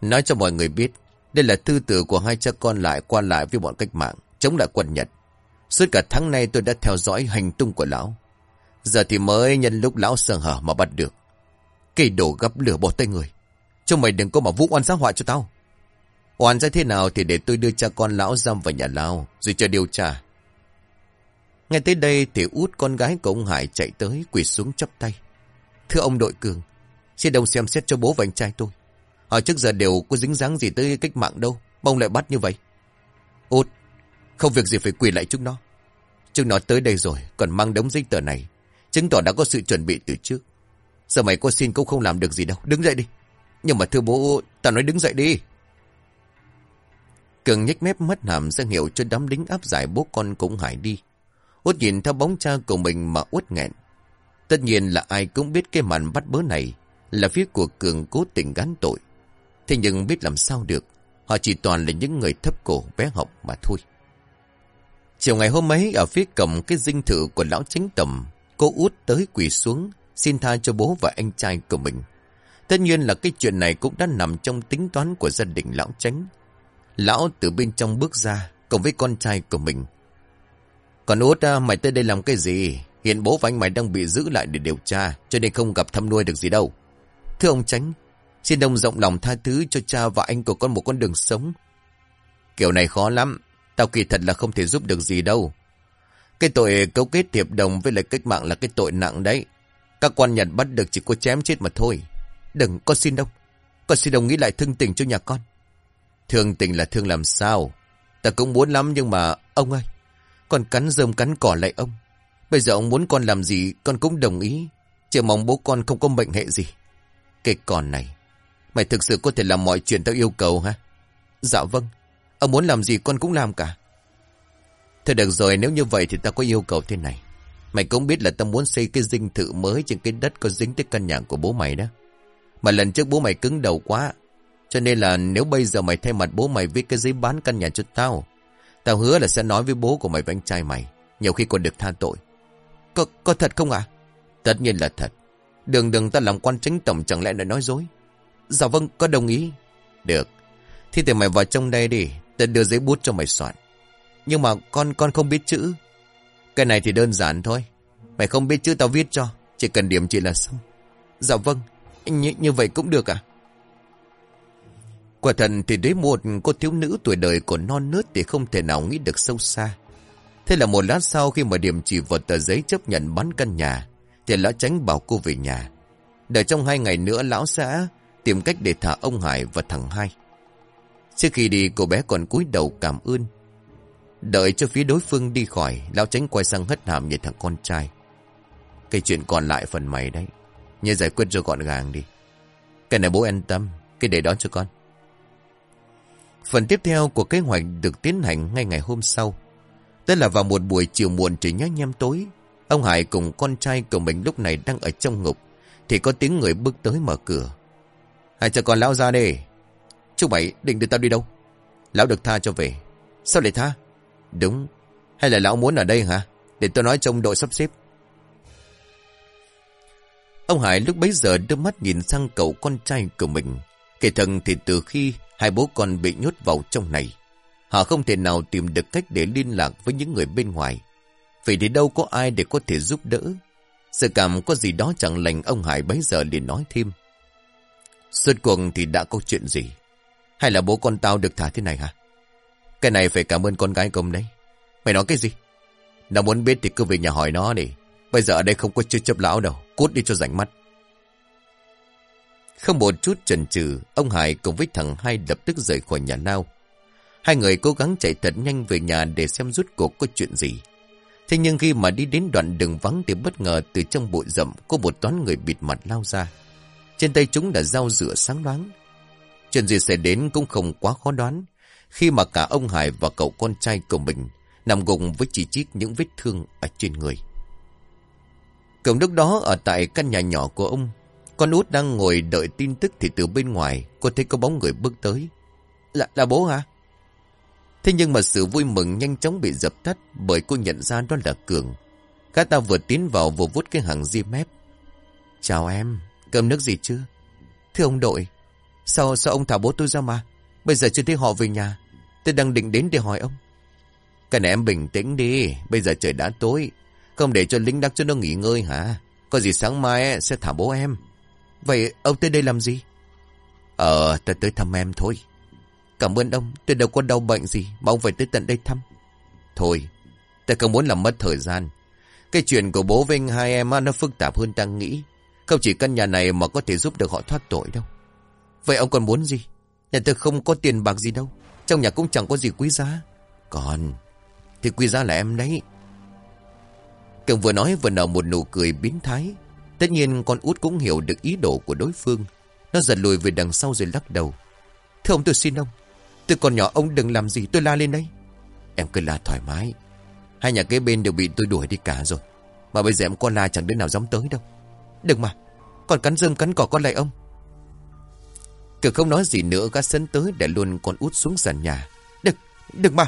Nói cho mọi người biết, đây là thư tử của hai cha con lại qua lại với bọn cách mạng, chống lại quân Nhật. Suốt cả tháng nay tôi đã theo dõi hành tung của lão. Giờ thì mới nhân lúc lão sơ hở mà bắt được. Cây đổ gấp lửa bỏ tay người. Cho mày đừng có mà vũ oan xã họa cho tao. Oan ra thế nào thì để tôi đưa cha con lão giam vào nhà lão, rồi cho điều tra. Ngay tới đây thì út con gái của ông Hải chạy tới quỳ xuống chắp tay. Thưa ông đội cường, xin đồng xem xét cho bố và anh trai tôi. Họ trước giờ đều có dính dáng gì tới cách mạng đâu, bông lại bắt như vậy. Út, không việc gì phải quỳ lại chúng nó. Chúng nó tới đây rồi, còn mang đống giấy tờ này. Chứng tỏ đã có sự chuẩn bị từ trước. Giờ mày có xin cũng không làm được gì đâu, đứng dậy đi. Nhưng mà thưa bố, ta nói đứng dậy đi. Cường nhếch mép mất hàm ra hiệu cho đám lính áp giải bố con cũng Hải đi. Út nhìn theo bóng cha của mình mà út nghẹn. Tất nhiên là ai cũng biết cái màn bắt bớ này là phía của Cường cố tình gán tội. Thế nhưng biết làm sao được, họ chỉ toàn là những người thấp cổ bé học mà thôi. Chiều ngày hôm ấy ở phía cầm cái dinh thự của lão chính tầm, cô út tới quỳ xuống, xin tha cho bố và anh trai của mình. Tất nhiên là cái chuyện này cũng đã nằm trong tính toán của gia đình lão tránh. Lão từ bên trong bước ra, cùng với con trai của mình, còn út à, mày tới đây làm cái gì? Hiện bố và anh mày đang bị giữ lại để điều tra, cho nên không gặp thăm nuôi được gì đâu. Thưa ông Tránh, xin ông rộng lòng tha thứ cho cha và anh của con một con đường sống. Kiểu này khó lắm, tao kỳ thật là không thể giúp được gì đâu. Cái tội cấu kết hiệp đồng với lại cách mạng là cái tội nặng đấy. Các quan Nhật bắt được chỉ có chém chết mà thôi. Đừng, con xin ông. Con xin ông nghĩ lại thương tình cho nhà con. Thương tình là thương làm sao? Ta cũng muốn lắm nhưng mà... Ông ơi, con cắn rơm cắn cỏ lại ông. Bây giờ ông muốn con làm gì, con cũng đồng ý. Chỉ mong bố con không có bệnh hệ gì. Cái con này. Mày thực sự có thể làm mọi chuyện tao yêu cầu hả? Dạ vâng. Ông muốn làm gì con cũng làm cả. Thôi được rồi, nếu như vậy thì tao có yêu cầu thế này. Mày cũng biết là tao muốn xây cái dinh thự mới trên cái đất có dính tới căn nhà của bố mày đó. Mà lần trước bố mày cứng đầu quá. Cho nên là nếu bây giờ mày thay mặt bố mày viết cái giấy bán căn nhà cho tao. Tao hứa là sẽ nói với bố của mày và anh trai mày. Nhiều khi còn được tha tội. Có, có thật không ạ? Tất nhiên là thật. Đường đường ta làm quan tránh tổng chẳng lẽ lại nói dối. Dạ vâng, có đồng ý. Được. Thì thì mày vào trong đây đi. Ta đưa giấy bút cho mày soạn. Nhưng mà con con không biết chữ. Cái này thì đơn giản thôi. Mày không biết chữ tao viết cho. Chỉ cần điểm chỉ là xong. Dạ vâng. Như, như vậy cũng được à? Quả thật thì đấy một cô thiếu nữ tuổi đời còn non nớt thì không thể nào nghĩ được sâu xa. Thế là một lát sau khi mà điểm chỉ vào tờ giấy chấp nhận bán căn nhà, thì lão tránh bảo cô về nhà. Đợi trong hai ngày nữa lão sẽ tìm cách để thả ông Hải và thằng hai. Trước khi đi cô bé còn cúi đầu cảm ơn. Đợi cho phía đối phương đi khỏi, lão tránh quay sang hất hàm nhìn thằng con trai. Cái chuyện còn lại phần mày đấy. Nhớ giải quyết cho gọn gàng đi. Cái này bố an tâm, cái để đó cho con. Phần tiếp theo của kế hoạch được tiến hành ngay ngày hôm sau. Tức là vào một buổi chiều muộn trời nhá nhem tối. Ông Hải cùng con trai của mình lúc này đang ở trong ngục. Thì có tiếng người bước tới mở cửa. Hai cho con lão ra đi. Chú Bảy định đưa tao đi đâu? Lão được tha cho về. Sao lại tha? Đúng. Hay là lão muốn ở đây hả? Để tôi nói trong đội sắp xếp. Ông Hải lúc bấy giờ đưa mắt nhìn sang cậu con trai của mình. Kể thần thì từ khi hai bố con bị nhốt vào trong này, họ không thể nào tìm được cách để liên lạc với những người bên ngoài. Vì thì đâu có ai để có thể giúp đỡ. Sự cảm có gì đó chẳng lành ông Hải bấy giờ liền nói thêm. Suốt cuộc thì đã có chuyện gì? Hay là bố con tao được thả thế này hả? Cái này phải cảm ơn con gái công đấy. Mày nói cái gì? Nó muốn biết thì cứ về nhà hỏi nó đi. Bây giờ ở đây không có chưa chấp lão đâu. Cút đi cho rảnh mắt. Không một chút chần chừ, ông Hải cùng với thằng hai lập tức rời khỏi nhà lao. Hai người cố gắng chạy thật nhanh về nhà để xem rút cuộc có chuyện gì. Thế nhưng khi mà đi đến đoạn đường vắng thì bất ngờ từ trong bụi rậm có một toán người bịt mặt lao ra. Trên tay chúng đã dao rửa sáng loáng. Chuyện gì xảy đến cũng không quá khó đoán. Khi mà cả ông Hải và cậu con trai của mình nằm gục với chỉ trích những vết thương ở trên người. Cùng lúc đó ở tại căn nhà nhỏ của ông, con út đang ngồi đợi tin tức thì từ bên ngoài cô thấy có bóng người bước tới. Là, là bố hả? Thế nhưng mà sự vui mừng nhanh chóng bị dập tắt bởi cô nhận ra đó là Cường. Gã ta vừa tiến vào vừa vút cái hàng di mép. Chào em, cơm nước gì chưa? Thưa ông đội, sao sao ông thả bố tôi ra mà? Bây giờ chưa thấy họ về nhà. Tôi đang định đến để hỏi ông. Cái này em bình tĩnh đi, bây giờ trời đã tối. Không để cho lính đắc cho nó nghỉ ngơi hả? Có gì sáng mai sẽ thả bố em. Vậy ông tới đây làm gì? Ờ, tôi tới thăm em thôi. Cảm ơn ông, tôi đâu có đau bệnh gì mà ông phải tới tận đây thăm. Thôi, tôi không muốn làm mất thời gian. Cái chuyện của bố Vinh hai em nó phức tạp hơn ta nghĩ. Không chỉ căn nhà này mà có thể giúp được họ thoát tội đâu. Vậy ông còn muốn gì? Nhà tôi không có tiền bạc gì đâu. Trong nhà cũng chẳng có gì quý giá. Còn, thì quý giá là em đấy. Cường vừa nói vừa nở một nụ cười biến thái. Tất nhiên con út cũng hiểu được ý đồ của đối phương. Nó giật lùi về đằng sau rồi lắc đầu. Thưa ông tôi xin ông. Tôi còn nhỏ ông đừng làm gì tôi la lên đây. Em cứ la thoải mái. Hai nhà kế bên đều bị tôi đuổi đi cả rồi. Mà bây giờ em con la chẳng đứa nào dám tới đâu. Đừng mà. Còn cắn rơm cắn cỏ con lại ông. Cường không nói gì nữa gã sân tới để luôn con út xuống sàn nhà. Đừng, đừng mà.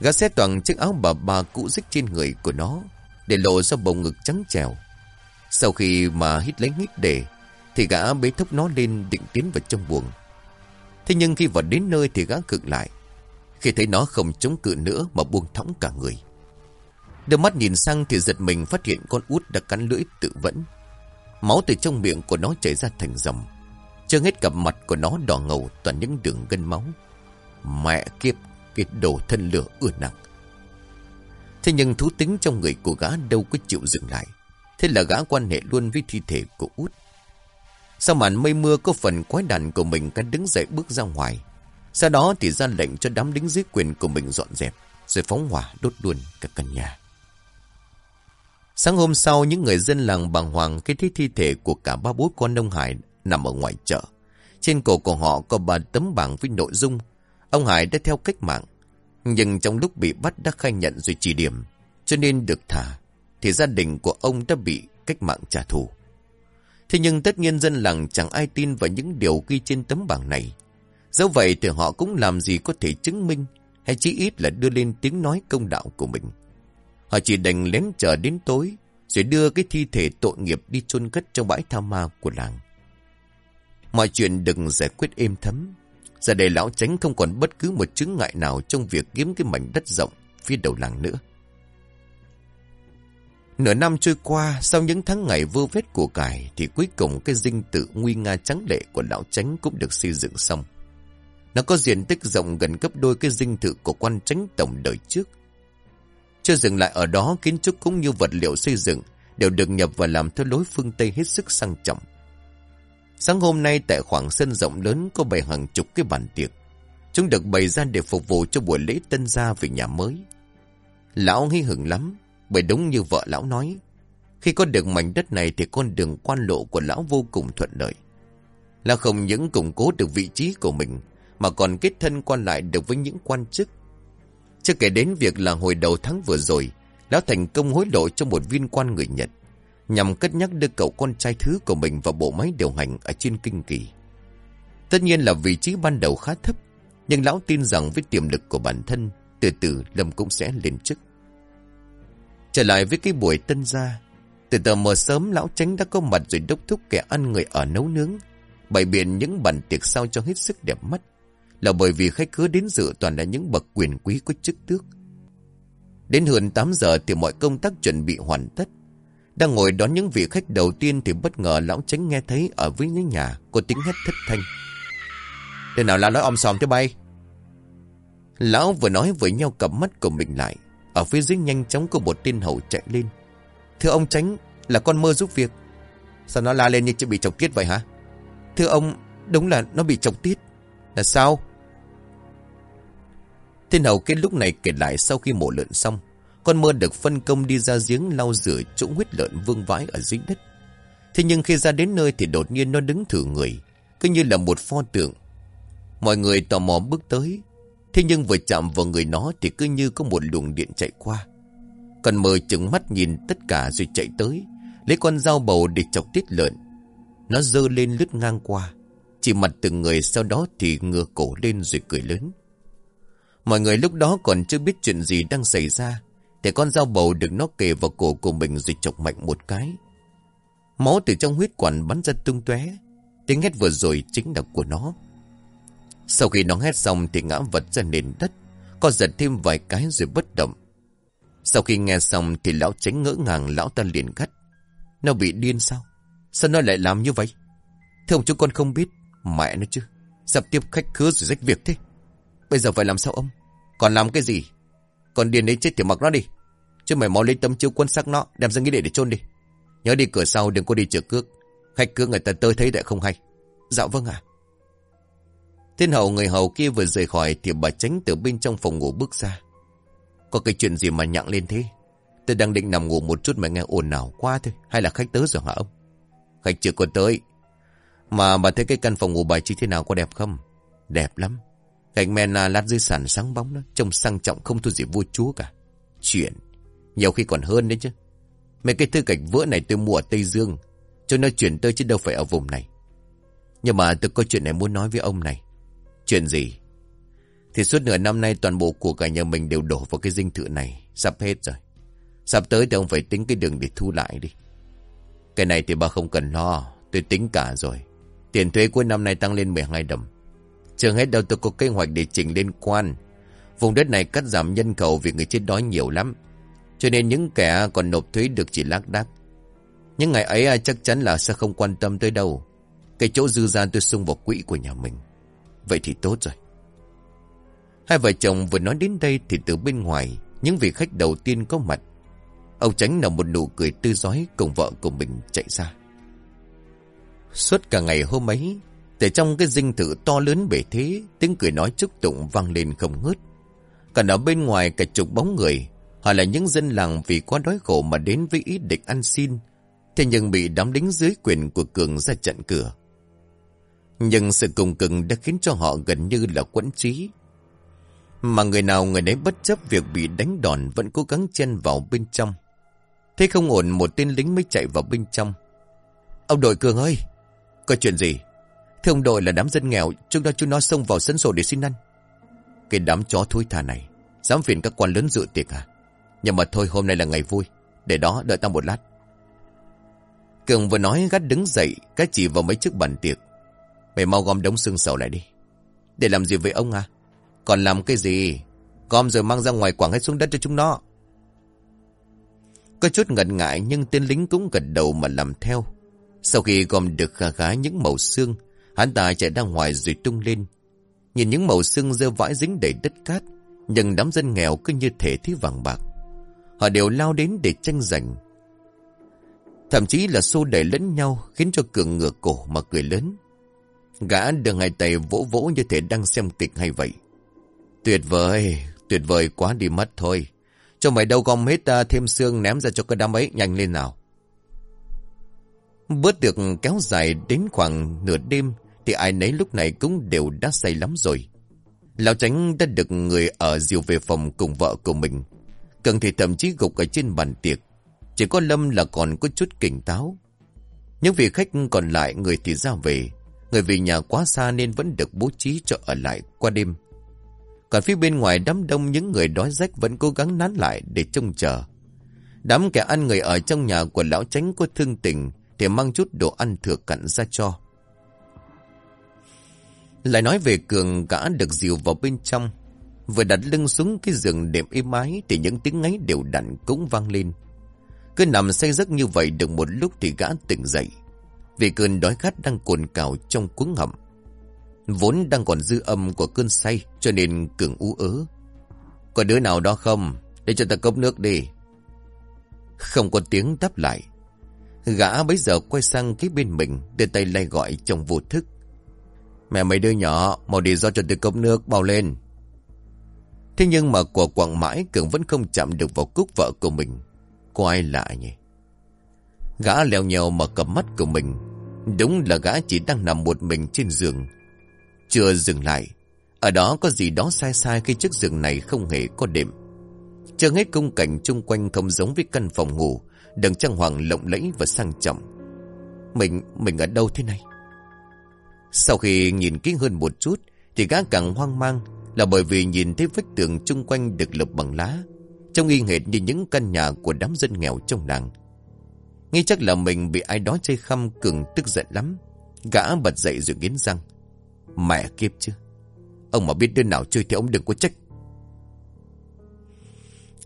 Gã xé toàn chiếc áo bà bà cũ rích trên người của nó để lộ ra bầu ngực trắng trèo. Sau khi mà hít lấy hít để thì gã bế thúc nó lên định tiến vào trong buồng. Thế nhưng khi vào đến nơi thì gã cực lại. Khi thấy nó không chống cự nữa mà buông thõng cả người. đôi mắt nhìn sang thì giật mình phát hiện con út đã cắn lưỡi tự vẫn. Máu từ trong miệng của nó chảy ra thành dòng. Chưa hết cặp mặt của nó đỏ ngầu toàn những đường gân máu. Mẹ kiếp, cái đồ thân lửa ưa nặng. Thế nhưng thú tính trong người của gã đâu có chịu dừng lại. Thế là gã quan hệ luôn với thi thể của út. Sau màn mây mưa, có phần quái đàn của mình cái đứng dậy bước ra ngoài. Sau đó thì ra lệnh cho đám lính dưới quyền của mình dọn dẹp. Rồi phóng hỏa đốt luôn cả căn nhà. Sáng hôm sau, những người dân làng bàng hoàng khi thấy thi thể của cả ba bố con ông Hải nằm ở ngoài chợ. Trên cổ của họ có ba tấm bảng với nội dung, ông Hải đã theo cách mạng. Nhưng trong lúc bị bắt đã khai nhận rồi chỉ điểm, cho nên được thả thì gia đình của ông đã bị cách mạng trả thù. Thế nhưng tất nhiên dân làng chẳng ai tin vào những điều ghi trên tấm bảng này. Dẫu vậy thì họ cũng làm gì có thể chứng minh hay chí ít là đưa lên tiếng nói công đạo của mình. Họ chỉ đành lén chờ đến tối, rồi đưa cái thi thể tội nghiệp đi chôn cất trong bãi tha ma của làng. Mọi chuyện đừng giải quyết êm thấm. Giờ đây lão tránh không còn bất cứ một chứng ngại nào trong việc kiếm cái mảnh đất rộng phía đầu làng nữa. Nửa năm trôi qua, sau những tháng ngày vô vết của cải, thì cuối cùng cái dinh tự nguy nga trắng lệ của lão tránh cũng được xây dựng xong. Nó có diện tích rộng gần gấp đôi cái dinh thự của quan tránh tổng đời trước. Chưa dừng lại ở đó, kiến trúc cũng như vật liệu xây dựng đều được nhập và làm theo lối phương Tây hết sức sang trọng. Sáng hôm nay tại khoảng sân rộng lớn có bày hàng chục cái bàn tiệc. Chúng được bày ra để phục vụ cho buổi lễ tân gia về nhà mới. Lão nghi hưởng lắm, bởi đúng như vợ lão nói. Khi có được mảnh đất này thì con đường quan lộ của lão vô cùng thuận lợi. Lão không những củng cố được vị trí của mình, mà còn kết thân quan lại được với những quan chức. Chưa kể đến việc là hồi đầu tháng vừa rồi, lão thành công hối lộ cho một viên quan người Nhật, nhằm cất nhắc đưa cậu con trai thứ của mình vào bộ máy điều hành ở trên kinh kỳ. Tất nhiên là vị trí ban đầu khá thấp, nhưng lão tin rằng với tiềm lực của bản thân, từ từ Lâm cũng sẽ lên chức. Trở lại với cái buổi tân gia, từ tờ mờ sớm lão tránh đã có mặt rồi đốc thúc kẻ ăn người ở nấu nướng, bày biện những bàn tiệc sao cho hết sức đẹp mắt, là bởi vì khách khứa đến dự toàn là những bậc quyền quý có chức tước. Đến hơn 8 giờ thì mọi công tác chuẩn bị hoàn tất. Đang ngồi đón những vị khách đầu tiên thì bất ngờ lão tránh nghe thấy ở với những nhà có tiếng hét thất thanh. Thế nào là nói om sòm thế bay? Lão vừa nói với nhau cầm mắt của mình lại. Ở phía dưới nhanh chóng có một tên hầu chạy lên. Thưa ông tránh là con mơ giúp việc. Sao nó la lên như chưa bị chọc tiết vậy hả? Thưa ông, đúng là nó bị chọc tiết. Là sao? Tên hầu kết lúc này kể lại sau khi mổ lợn xong. Con mơ được phân công đi ra giếng lau rửa chỗ huyết lợn vương vãi ở dưới đất. Thế nhưng khi ra đến nơi thì đột nhiên nó đứng thử người. Cứ như là một pho tượng. Mọi người tò mò bước tới. Thế nhưng vừa chạm vào người nó thì cứ như có một luồng điện chạy qua. Còn mờ chừng mắt nhìn tất cả rồi chạy tới. Lấy con dao bầu để chọc tiết lợn. Nó dơ lên lướt ngang qua. Chỉ mặt từng người sau đó thì ngừa cổ lên rồi cười lớn. Mọi người lúc đó còn chưa biết chuyện gì đang xảy ra. Thì con dao bầu được nó kề vào cổ của mình rồi chọc mạnh một cái. Máu từ trong huyết quản bắn ra tung tóe. Tiếng hét vừa rồi chính là của nó. Sau khi nó hét xong thì ngã vật ra nền đất. Có giật thêm vài cái rồi bất động. Sau khi nghe xong thì lão tránh ngỡ ngàng, lão ta liền gắt. Nó bị điên sao? Sao nó lại làm như vậy? Thưa ông chú con không biết. Mẹ nó chứ. Sắp tiếp khách khứa rồi rách việc thế. Bây giờ phải làm sao ông? Còn làm cái gì? Còn điên ấy chết thì mặc nó đi. Chứ mày mau lấy tấm chiếu quân sắc nó, đem ra nghĩa để để chôn đi. Nhớ đi, cửa sau đừng có đi chở cước. Khách cước người ta tơi thấy lại không hay. Dạ vâng ạ. Thiên hậu người hầu kia vừa rời khỏi thì bà tránh từ bên trong phòng ngủ bước ra. Có cái chuyện gì mà nhặng lên thế? Tôi đang định nằm ngủ một chút mà nghe ồn nào quá thôi. Hay là khách tới rồi hả ông? Khách chưa có tới. Mà bà thấy cái căn phòng ngủ bài trí thế nào có đẹp không? Đẹp lắm. Gạch men là lát dưới sàn sáng bóng đó. Trông sang trọng không thua gì vua chúa cả. Chuyện. Nhiều khi còn hơn đấy chứ. Mấy cái thư gạch vỡ này tôi mua ở Tây Dương. Cho nó chuyển tới chứ đâu phải ở vùng này. Nhưng mà tôi có chuyện này muốn nói với ông này. Chuyện gì? Thì suốt nửa năm nay toàn bộ của cả nhà mình đều đổ vào cái dinh thự này. Sắp hết rồi. Sắp tới thì ông phải tính cái đường để thu lại đi. Cái này thì bà không cần lo. Tôi tính cả rồi. Tiền thuế cuối năm nay tăng lên 12 đồng. trường hết đâu tôi có kế hoạch để chỉnh lên quan. Vùng đất này cắt giảm nhân khẩu vì người chết đói nhiều lắm. Cho nên những kẻ còn nộp thuế được chỉ lác đác. Những ngày ấy chắc chắn là sẽ không quan tâm tới đâu. Cái chỗ dư ra tôi xung vào quỹ của nhà mình. Vậy thì tốt rồi. Hai vợ chồng vừa nói đến đây thì từ bên ngoài, những vị khách đầu tiên có mặt. Ông Tránh nở một nụ cười tươi giói cùng vợ của mình chạy ra. Suốt cả ngày hôm ấy, từ trong cái dinh thự to lớn bể thế, tiếng cười nói chúc tụng vang lên không ngớt. Còn ở bên ngoài cả chục bóng người, họ là những dân làng vì quá đói khổ mà đến với ý định ăn xin, thế nhưng bị đám lính dưới quyền của Cường ra chặn cửa. Nhưng sự cùng cực đã khiến cho họ gần như là quẫn trí. Mà người nào người nấy bất chấp việc bị đánh đòn vẫn cố gắng chen vào bên trong. Thế không ổn một tên lính mới chạy vào bên trong. Ông đội Cường ơi! Có chuyện gì? Thưa ông đội là đám dân nghèo, chúng ta chúng nó xông vào sân sổ để xin ăn. Cái đám chó thối thà này, dám phiền các quan lớn dự tiệc à? Nhưng mà thôi hôm nay là ngày vui, để đó đợi ta một lát. Cường vừa nói gắt đứng dậy, cái chỉ vào mấy chiếc bàn tiệc. Mày mau gom đống xương sầu lại đi. Để làm gì với ông à? Còn làm cái gì? Gom rồi mang ra ngoài quảng hết xuống đất cho chúng nó. Có chút ngần ngại nhưng tên lính cũng gật đầu mà làm theo. Sau khi gom được khá khá những màu xương, hắn ta chạy ra ngoài rồi tung lên. Nhìn những màu xương dơ vãi dính đầy đất cát, nhưng đám dân nghèo cứ như thể thế vàng bạc. Họ đều lao đến để tranh giành. Thậm chí là xô đẩy lẫn nhau khiến cho cường ngựa cổ mà cười lớn. Gã đưa hai tay vỗ vỗ như thể đang xem kịch hay vậy. Tuyệt vời, tuyệt vời quá đi mất thôi. Cho mày đâu gom hết ta thêm xương ném ra cho cái đám ấy nhanh lên nào. Bữa tiệc kéo dài đến khoảng nửa đêm thì ai nấy lúc này cũng đều đã say lắm rồi. Lão tránh đã được người ở diều về phòng cùng vợ của mình. Cần thì thậm chí gục ở trên bàn tiệc. Chỉ có Lâm là còn có chút tỉnh táo. Những vị khách còn lại người thì ra về. Người vì nhà quá xa nên vẫn được bố trí cho ở lại qua đêm. Còn phía bên ngoài đám đông, những người đói rách vẫn cố gắng nán lại để trông chờ. Đám kẻ ăn người ở trong nhà của lão tránh có thương tình thì mang chút đồ ăn thừa cặn ra cho. Lại nói về Cường gã được dìu vào bên trong. Vừa đặt lưng xuống cái giường đệm êm ái thì những tiếng ngáy đều đặn cũng vang lên. Cứ nằm say giấc như vậy được một lúc thì gã tỉnh dậy. Vì cơn đói khát đang cồn cào trong cuống họng. Vốn đang còn dư âm của cơn say cho nên Cường ú ớ. Có đứa nào đó không? Để cho ta cốc nước đi. Không có tiếng đáp lại. Gã bấy giờ quay sang cái bên mình đưa tay lay gọi trong vô thức. Mẹ mấy đứa nhỏ, mau đi do cho tôi cốc nước bao lên. Thế nhưng mà của quặng mãi Cường vẫn không chạm được vào cúc vợ của mình. Có ai lạ nhỉ? Gã leo nhèo mở cặp mắt của mình. Đúng là gã chỉ đang nằm một mình trên giường. Chưa dừng lại. Ở đó có gì đó sai sai khi chiếc giường này không hề có đệm. Chưa hết công cảnh chung quanh không giống với căn phòng ngủ. Đằng trang hoàng lộng lẫy và sang trọng. Mình, mình ở đâu thế này? Sau khi nhìn kỹ hơn một chút Thì gã càng hoang mang Là bởi vì nhìn thấy vách tường chung quanh được lợp bằng lá Trông y hệt như những căn nhà Của đám dân nghèo trong làng Nghĩ chắc là mình bị ai đó chơi khăm Cường tức giận lắm Gã bật dậy rồi nghiến răng Mẹ kiếp chứ Ông mà biết đứa nào chơi thì ông đừng có trách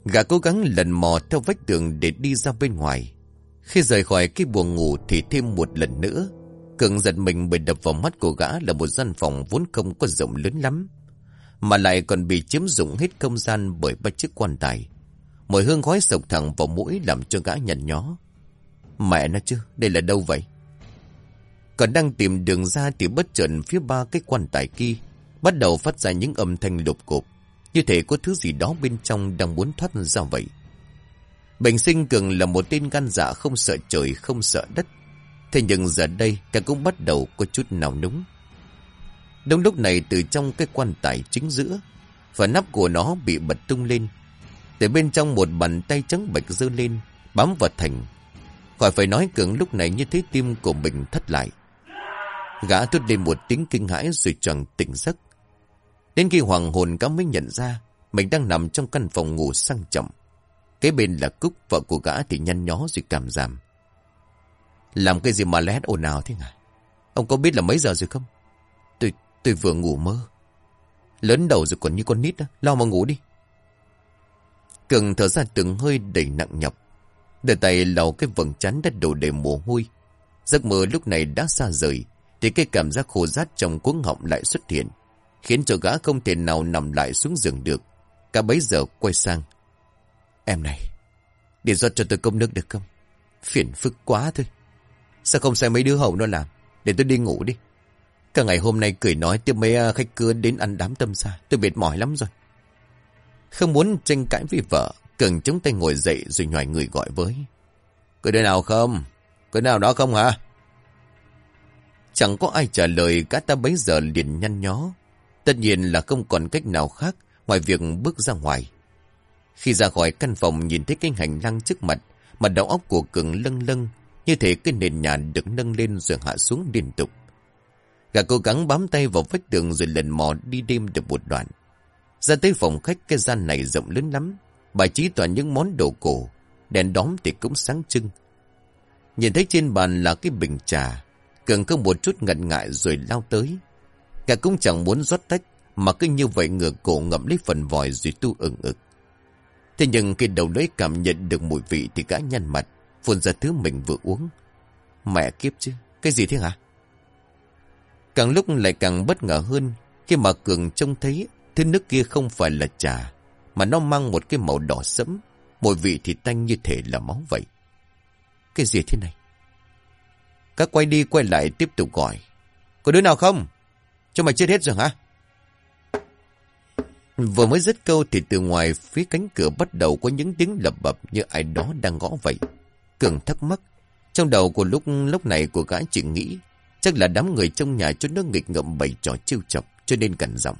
Gã cố gắng lần mò theo vách tường để đi ra bên ngoài. Khi rời khỏi cái buồng ngủ thì thêm một lần nữa, Cường giật mình bởi đập vào mắt của gã là một gian phòng vốn không có rộng lớn lắm. Mà lại còn bị chiếm dụng hết không gian bởi ba chiếc quan tài. Mùi hương khói sộc thẳng vào mũi làm cho gã nhằn nhó. Mẹ nó chứ, đây là đâu vậy? Còn đang tìm đường ra thì bất chợt phía ba cái quan tài kia bắt đầu phát ra những âm thanh lục cộp. Như thể có thứ gì đó bên trong đang muốn thoát ra vậy. Bệnh sinh cường là một tên gan dạ không sợ trời không sợ đất. Thế nhưng giờ đây cả cũng bắt đầu có chút nào núng. Đúng lúc này từ trong cái quan tài chính giữa, và nắp của nó bị bật tung lên. Từ bên trong một bàn tay trắng bạch dơ lên, bám vào thành. Khỏi phải nói cường lúc này như thấy tim của mình thất lại. Gã thốt lên một tiếng kinh hãi rồi choàng tỉnh giấc. Đến khi hoàng hồn gã mới nhận ra mình đang nằm trong căn phòng ngủ sang trọng. Kế bên là Cúc, vợ của gã thì nhăn nhó rồi cảm giảm. Làm cái gì mà lét ồn ào thế ngài? Ông có biết là mấy giờ rồi không? Tôi, tôi vừa ngủ mơ. Lớn đầu rồi còn như con nít đó. Lo mà ngủ đi. Cường thở ra từng hơi đầy nặng nhọc. Đưa tay lau cái vầng chán đất đổ đầy mồ hôi. Giấc mơ lúc này đã xa rời. Thì cái cảm giác khô rát trong cuống họng lại xuất hiện. Khiến cho gã không thể nào nằm lại xuống giường được. Cả bấy giờ quay sang. Em này, để rót cho tôi công nước được không? Phiền phức quá thôi. Sao không xem mấy đứa hậu nó làm Để tôi đi ngủ đi Cả ngày hôm nay cười nói tiếp mấy à, khách cưa đến ăn đám tâm xa Tôi mệt mỏi lắm rồi Không muốn tranh cãi với vợ Cường chống tay ngồi dậy rồi nhòi người gọi với Có đứa nào không Có nào đó không hả Chẳng có ai trả lời Cả ta bấy giờ liền nhăn nhó Tất nhiên là không còn cách nào khác Ngoài việc bước ra ngoài Khi ra khỏi căn phòng nhìn thấy cái hành lang trước mặt Mà đầu óc của Cường lâng lâng, như thể cái nền nhà được nâng lên rồi hạ xuống liên tục. Gà cố gắng bám tay vào vách tường rồi lần mò đi đêm được một đoạn. Ra tới phòng khách, cái gian này rộng lớn lắm. Bài trí toàn những món đồ cổ. Đèn đóm thì cũng sáng trưng. Nhìn thấy trên bàn là cái bình trà. Cường có một chút ngần ngại rồi lao tới. cả cũng chẳng muốn rót tách. Mà cứ như vậy ngửa cổ ngậm lấy phần vòi rồi tu ừng ực. Thế nhưng khi đầu lưỡi cảm nhận được mùi vị thì gã nhăn mặt phun ra thứ mình vừa uống. Mẹ kiếp chứ, cái gì thế hả? Càng lúc lại càng bất ngờ hơn khi mà Cường trông thấy thứ nước kia không phải là trà, mà nó mang một cái màu đỏ sẫm, mùi vị thì tanh như thể là máu vậy. Cái gì thế này? Các quay đi quay lại tiếp tục gọi. Có đứa nào không? Cho mày chết hết rồi hả? Vừa mới dứt câu thì từ ngoài phía cánh cửa bắt đầu có những tiếng lập bập như ai đó đang gõ vậy. Cường thắc mắc. Trong đầu của lúc lúc này của gã chỉ nghĩ chắc là đám người trong nhà cho nó nghịch ngợm bày trò chiêu chọc cho nên cẩn giọng.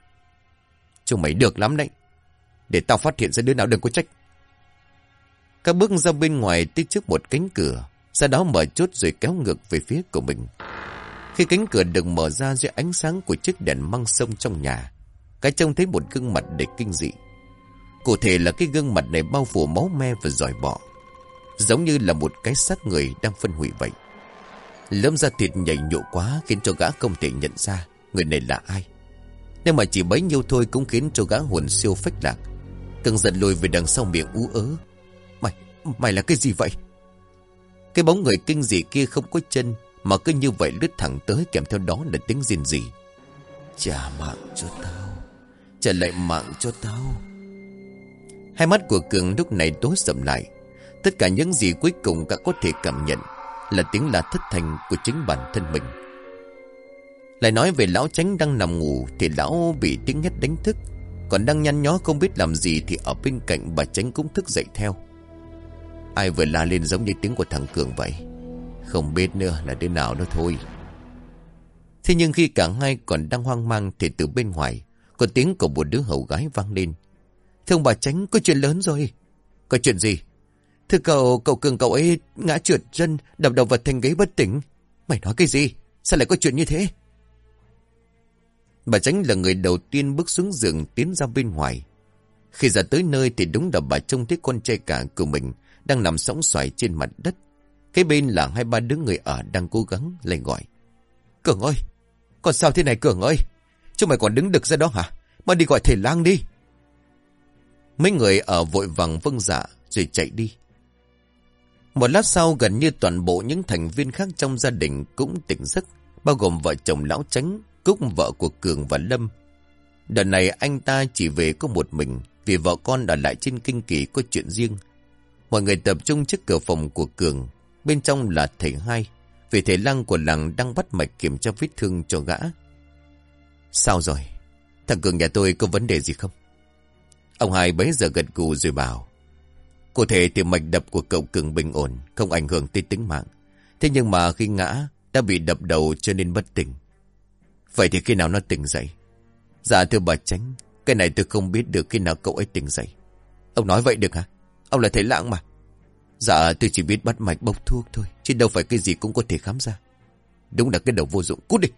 Chúng mày được lắm đấy. Để tao phát hiện ra đứa nào đừng có trách. Các bước ra bên ngoài tới trước một cánh cửa. Sau đó mở chốt rồi kéo ngược về phía của mình. Khi cánh cửa được mở ra dưới ánh sáng của chiếc đèn măng sông trong nhà. Cái trông thấy một gương mặt đầy kinh dị. Cụ thể là cái gương mặt này bao phủ máu me và giỏi bọ. Giống như là một cái xác người đang phân hủy vậy. Lớm da thịt nhảy nhộ quá khiến cho gã không thể nhận ra người này là ai. Nhưng mà chỉ bấy nhiêu thôi cũng khiến cho gã hồn siêu phách lạc. Càng giận lùi về đằng sau miệng ú ớ. Mày, mày là cái gì vậy? Cái bóng người kinh dị kia không có chân mà cứ như vậy lướt thẳng tới kèm theo đó là tiếng rên rỉ. Trả mạng cho tao. Trả lại mạng cho tao. Hai mắt của Cường lúc này tối sầm lại. Tất cả những gì cuối cùng cả có thể cảm nhận là tiếng la thất thành của chính bản thân mình. Lại nói về lão tránh đang nằm ngủ thì lão bị tiếng hét đánh thức. Còn đang nhăn nhó không biết làm gì thì ở bên cạnh bà tránh cũng thức dậy theo. Ai vừa la lên giống như tiếng của thằng Cường vậy. Không biết nữa là đứa nào đó thôi. Thế nhưng khi cả hai còn đang hoang mang thì từ bên ngoài có tiếng của một đứa hầu gái vang lên. Thưa ông bà tránh có chuyện lớn rồi. Có chuyện gì? Thưa cậu, cậu cường cậu ấy ngã trượt chân, đập đầu vật thành ghế bất tỉnh. Mày nói cái gì? Sao lại có chuyện như thế? Bà Tránh là người đầu tiên bước xuống giường tiến ra bên ngoài. Khi ra tới nơi thì đúng là bà trông thấy con trai cả của mình đang nằm sóng xoài trên mặt đất. Cái bên là hai ba đứa người ở đang cố gắng lên gọi. Cường ơi! Còn sao thế này Cường ơi? Chúng mày còn đứng được ra đó hả? Mà đi gọi thầy lang đi. Mấy người ở vội vàng vâng dạ rồi chạy đi. Một lát sau gần như toàn bộ những thành viên khác trong gia đình cũng tỉnh giấc, bao gồm vợ chồng lão tránh, Cúc vợ của Cường và Lâm. Đợt này anh ta chỉ về có một mình, vì vợ con ở lại trên kinh kỳ có chuyện riêng. Mọi người tập trung trước cửa phòng của Cường, bên trong là thầy hai, vì thầy lăng của làng đang bắt mạch kiểm tra vết thương cho gã. Sao rồi? Thằng Cường nhà tôi có vấn đề gì không? Ông hai bấy giờ gật gù rồi bảo. Cụ thể thì mạch đập của cậu Cường bình ổn, không ảnh hưởng tới tính mạng. Thế nhưng mà khi ngã, đã bị đập đầu cho nên bất tỉnh. Vậy thì khi nào nó tỉnh dậy? Dạ thưa bà Tránh, cái này tôi không biết được khi nào cậu ấy tỉnh dậy. Ông nói vậy được hả? Ông là thầy lãng mà. Dạ tôi chỉ biết bắt mạch bốc thuốc thôi, chứ đâu phải cái gì cũng có thể khám ra. Đúng là cái đầu vô dụng, cút đi.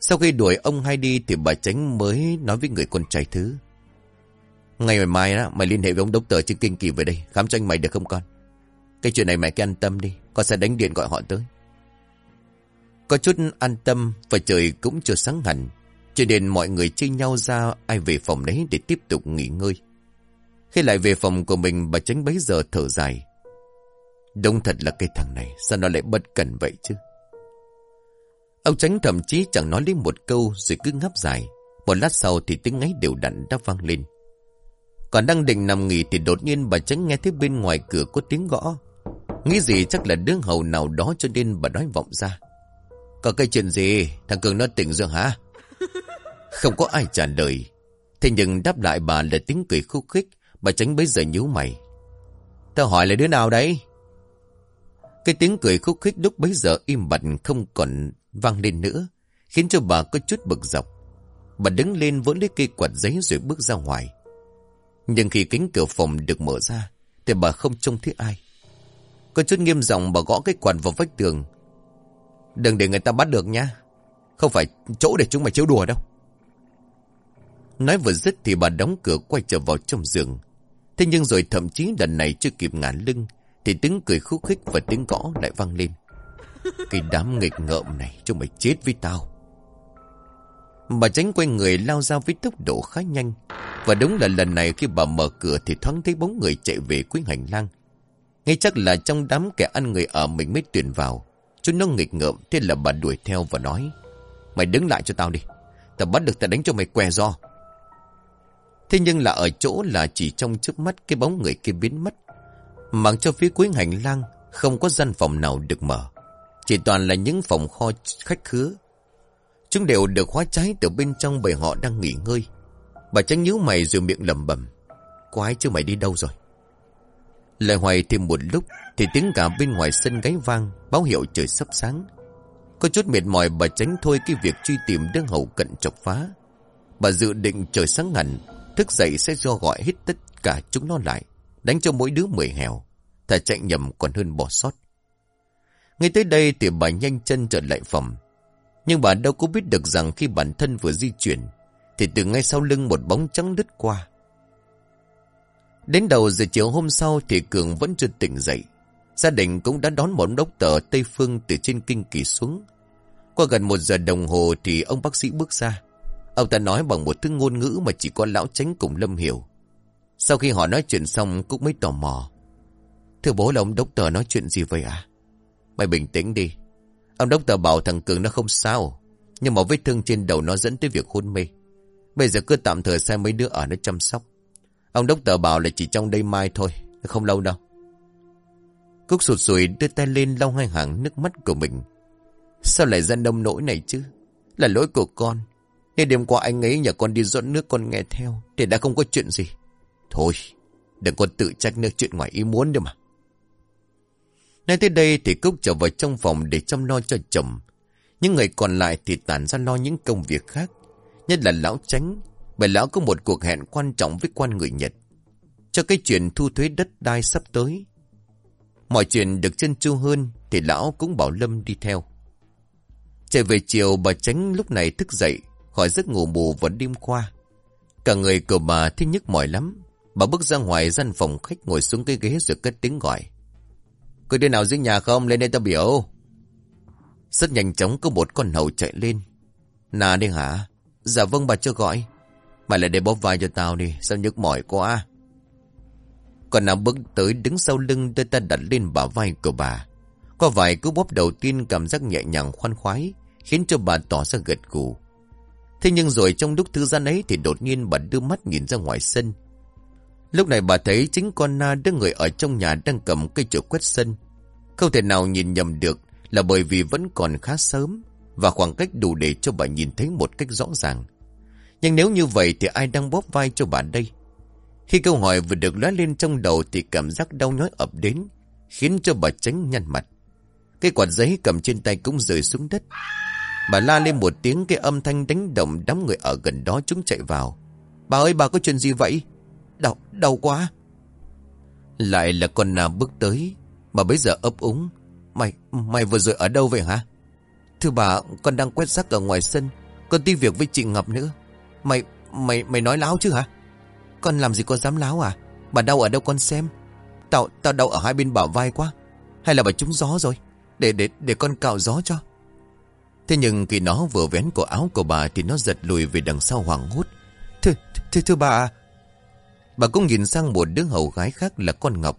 Sau khi đuổi ông hai đi thì bà Tránh mới nói với người con trai thứ. Ngày mai mai đó, mày liên hệ với ông đốc tờ trên kinh kỳ về đây, khám cho anh mày được không con? Cái chuyện này mày cứ an tâm đi, con sẽ đánh điện gọi họ tới. Có chút an tâm và trời cũng chưa sáng hẳn, cho nên mọi người chia nhau ra ai về phòng đấy để tiếp tục nghỉ ngơi. Khi lại về phòng của mình bà tránh bấy giờ thở dài. Đông thật là cái thằng này, sao nó lại bất cẩn vậy chứ? Ông tránh thậm chí chẳng nói lên một câu rồi cứ ngáp dài. Một lát sau thì tiếng ngáy đều đặn đã vang lên. Còn đang định nằm nghỉ thì đột nhiên bà tránh nghe thấy bên ngoài cửa có tiếng gõ. Nghĩ gì chắc là đứa hầu nào đó cho nên bà nói vọng ra. Có cái chuyện gì? Thằng Cường nó tỉnh rồi hả? Không có ai trả lời. Thế nhưng đáp lại bà là tiếng cười khúc khích. Bà tránh bấy giờ nhíu mày. Tao hỏi là đứa nào đấy? Cái tiếng cười khúc khích lúc bấy giờ im bặt không còn vang lên nữa. Khiến cho bà có chút bực dọc. Bà đứng lên vỗ lấy cây quạt giấy rồi bước ra ngoài. Nhưng khi cánh cửa phòng được mở ra, thì bà không trông thấy ai. Có chút nghiêm giọng bà gõ cái quạt vào vách tường. Đừng để người ta bắt được nha. Không phải chỗ để chúng mày chiếu đùa đâu. Nói vừa dứt thì bà đóng cửa quay trở vào trong giường. Thế nhưng rồi thậm chí lần này chưa kịp ngả lưng, thì tiếng cười khúc khích và tiếng gõ lại vang lên. Cái đám nghịch ngợm này, chúng mày chết với tao. Bà tránh quay người lao ra với tốc độ khá nhanh. Và đúng là lần này khi bà mở cửa thì thoáng thấy bóng người chạy về cuối hành lang. Ngay chắc là trong đám kẻ ăn người ở mình mới tuyển vào. Chúng nó nghịch ngợm, thế là bà đuổi theo và nói. Mày đứng lại cho tao đi. Tao bắt được tao đánh cho mày què do. Thế nhưng là ở chỗ là chỉ trong trước mắt cái bóng người kia biến mất. Mặc cho phía cuối hành lang Không có gian phòng nào được mở Chỉ toàn là những phòng kho khách khứa Chúng đều được khóa trái từ bên trong bởi họ đang nghỉ ngơi Bà tránh nhíu mày rồi miệng lầm bầm Quái chứ mày đi đâu rồi lại hoài thêm một lúc Thì tiếng cả bên ngoài sân gáy vang, Báo hiệu trời sắp sáng. Có chút mệt mỏi bà tránh thôi cái việc truy tìm đương hậu cận chọc phá. Bà dự định trời sáng hẳn Thức dậy sẽ do gọi hết tất cả chúng nó lại, Đánh cho mỗi đứa mười hèo, Thà chạy nhầm còn hơn bỏ sót. Ngay tới đây thì bà nhanh chân trở lại phòng. Nhưng bà đâu có biết được rằng khi bản thân vừa di chuyển, Thì từ ngay sau lưng một bóng trắng đứt qua Đến đầu giờ chiều hôm sau thì Cường vẫn chưa tỉnh dậy Gia đình cũng đã đón một đốc tờ Tây Phương từ trên kinh kỳ xuống Qua gần một giờ đồng hồ thì ông bác sĩ bước ra Ông ta nói bằng một thứ ngôn ngữ mà chỉ có lão tránh cùng Lâm hiểu sau khi họ nói chuyện xong cũng mới tò mò. Thưa bố là ông đốc tờ nói chuyện gì vậy à? Mày bình tĩnh đi. Ông đốc tờ bảo thằng Cường nó không sao. Nhưng mà vết thương trên đầu nó dẫn tới việc hôn mê. Bây giờ cứ tạm thời xem mấy đứa ở nó chăm sóc. Ông đốc tờ bảo là chỉ trong đây mai thôi. Không lâu đâu. Cúc sụt sùi đưa tay lên lau hai hàng nước mắt của mình. Sao lại ra nông nỗi này chứ? Là lỗi của con. Nên đêm qua anh ấy nhờ con đi dọn nước con nghe theo. Thì đã không có chuyện gì. Thôi, đừng con tự trách nữa chuyện ngoài ý muốn đâu mà. Nói tới đây thì Cúc trở vào trong phòng để chăm lo cho chồng. Những người còn lại thì tản ra lo những công việc khác. Nhất là lão tránh, bởi lão có một cuộc hẹn quan trọng với quan người Nhật. Cho cái chuyện thu thuế đất đai sắp tới. Mọi chuyện được chân chu hơn thì lão cũng bảo Lâm đi theo. trở về chiều, bà tránh lúc này thức dậy, khỏi giấc ngủ mù vào đêm qua. Cả người của bà thích nhức mỏi lắm. Bà bước ra ngoài gian phòng khách ngồi xuống cái ghế rồi cất tiếng gọi. Có đứa nào dưới nhà không? Lên đây tao biểu. Rất nhanh chóng có một con hầu chạy lên. Nà đây hả? Dạ vâng bà cho gọi. Mày lại để bóp vai cho tao đi. Sao nhức mỏi quá. Còn nào bước tới đứng sau lưng đưa ta đặt lên bả vai của bà. Có vài cú bóp đầu tiên cảm giác nhẹ nhàng khoan khoái. Khiến cho bà tỏ ra gật gù. Thế nhưng rồi trong lúc thư gian ấy thì đột nhiên bà đưa mắt nhìn ra ngoài sân. Lúc này bà thấy chính con na đứa người ở trong nhà đang cầm cây chổi quét sân. Không thể nào nhìn nhầm được là bởi vì vẫn còn khá sớm và khoảng cách đủ để cho bà nhìn thấy một cách rõ ràng. Nhưng nếu như vậy thì ai đang bóp vai cho bà đây? Khi câu hỏi vừa được lóe lên trong đầu thì cảm giác đau nhói ập đến, khiến cho bà tránh nhăn mặt. Cái quạt giấy cầm trên tay cũng rơi xuống đất. Bà la lên một tiếng cái âm thanh đánh động đám người ở gần đó chúng chạy vào. Bà ơi bà có chuyện gì vậy? Đau, đau quá. Lại là con nào bước tới, mà bây giờ ấp úng. Mày, mày vừa rồi ở đâu vậy hả? Thưa bà, con đang quét rác ở ngoài sân. Con ti việc với chị Ngọc nữa. Mày, mày, mày nói láo chứ hả? Con làm gì có dám láo à? Bà đau ở đâu con xem. Tao, tao đau ở hai bên bảo vai quá. Hay là bà trúng gió rồi? Để, để, để con cạo gió cho. Thế nhưng khi nó vừa vén cổ áo của bà thì nó giật lùi về đằng sau hoảng hốt. Thưa, thưa, thưa bà Bà cũng nhìn sang một đứa hầu gái khác là con Ngọc.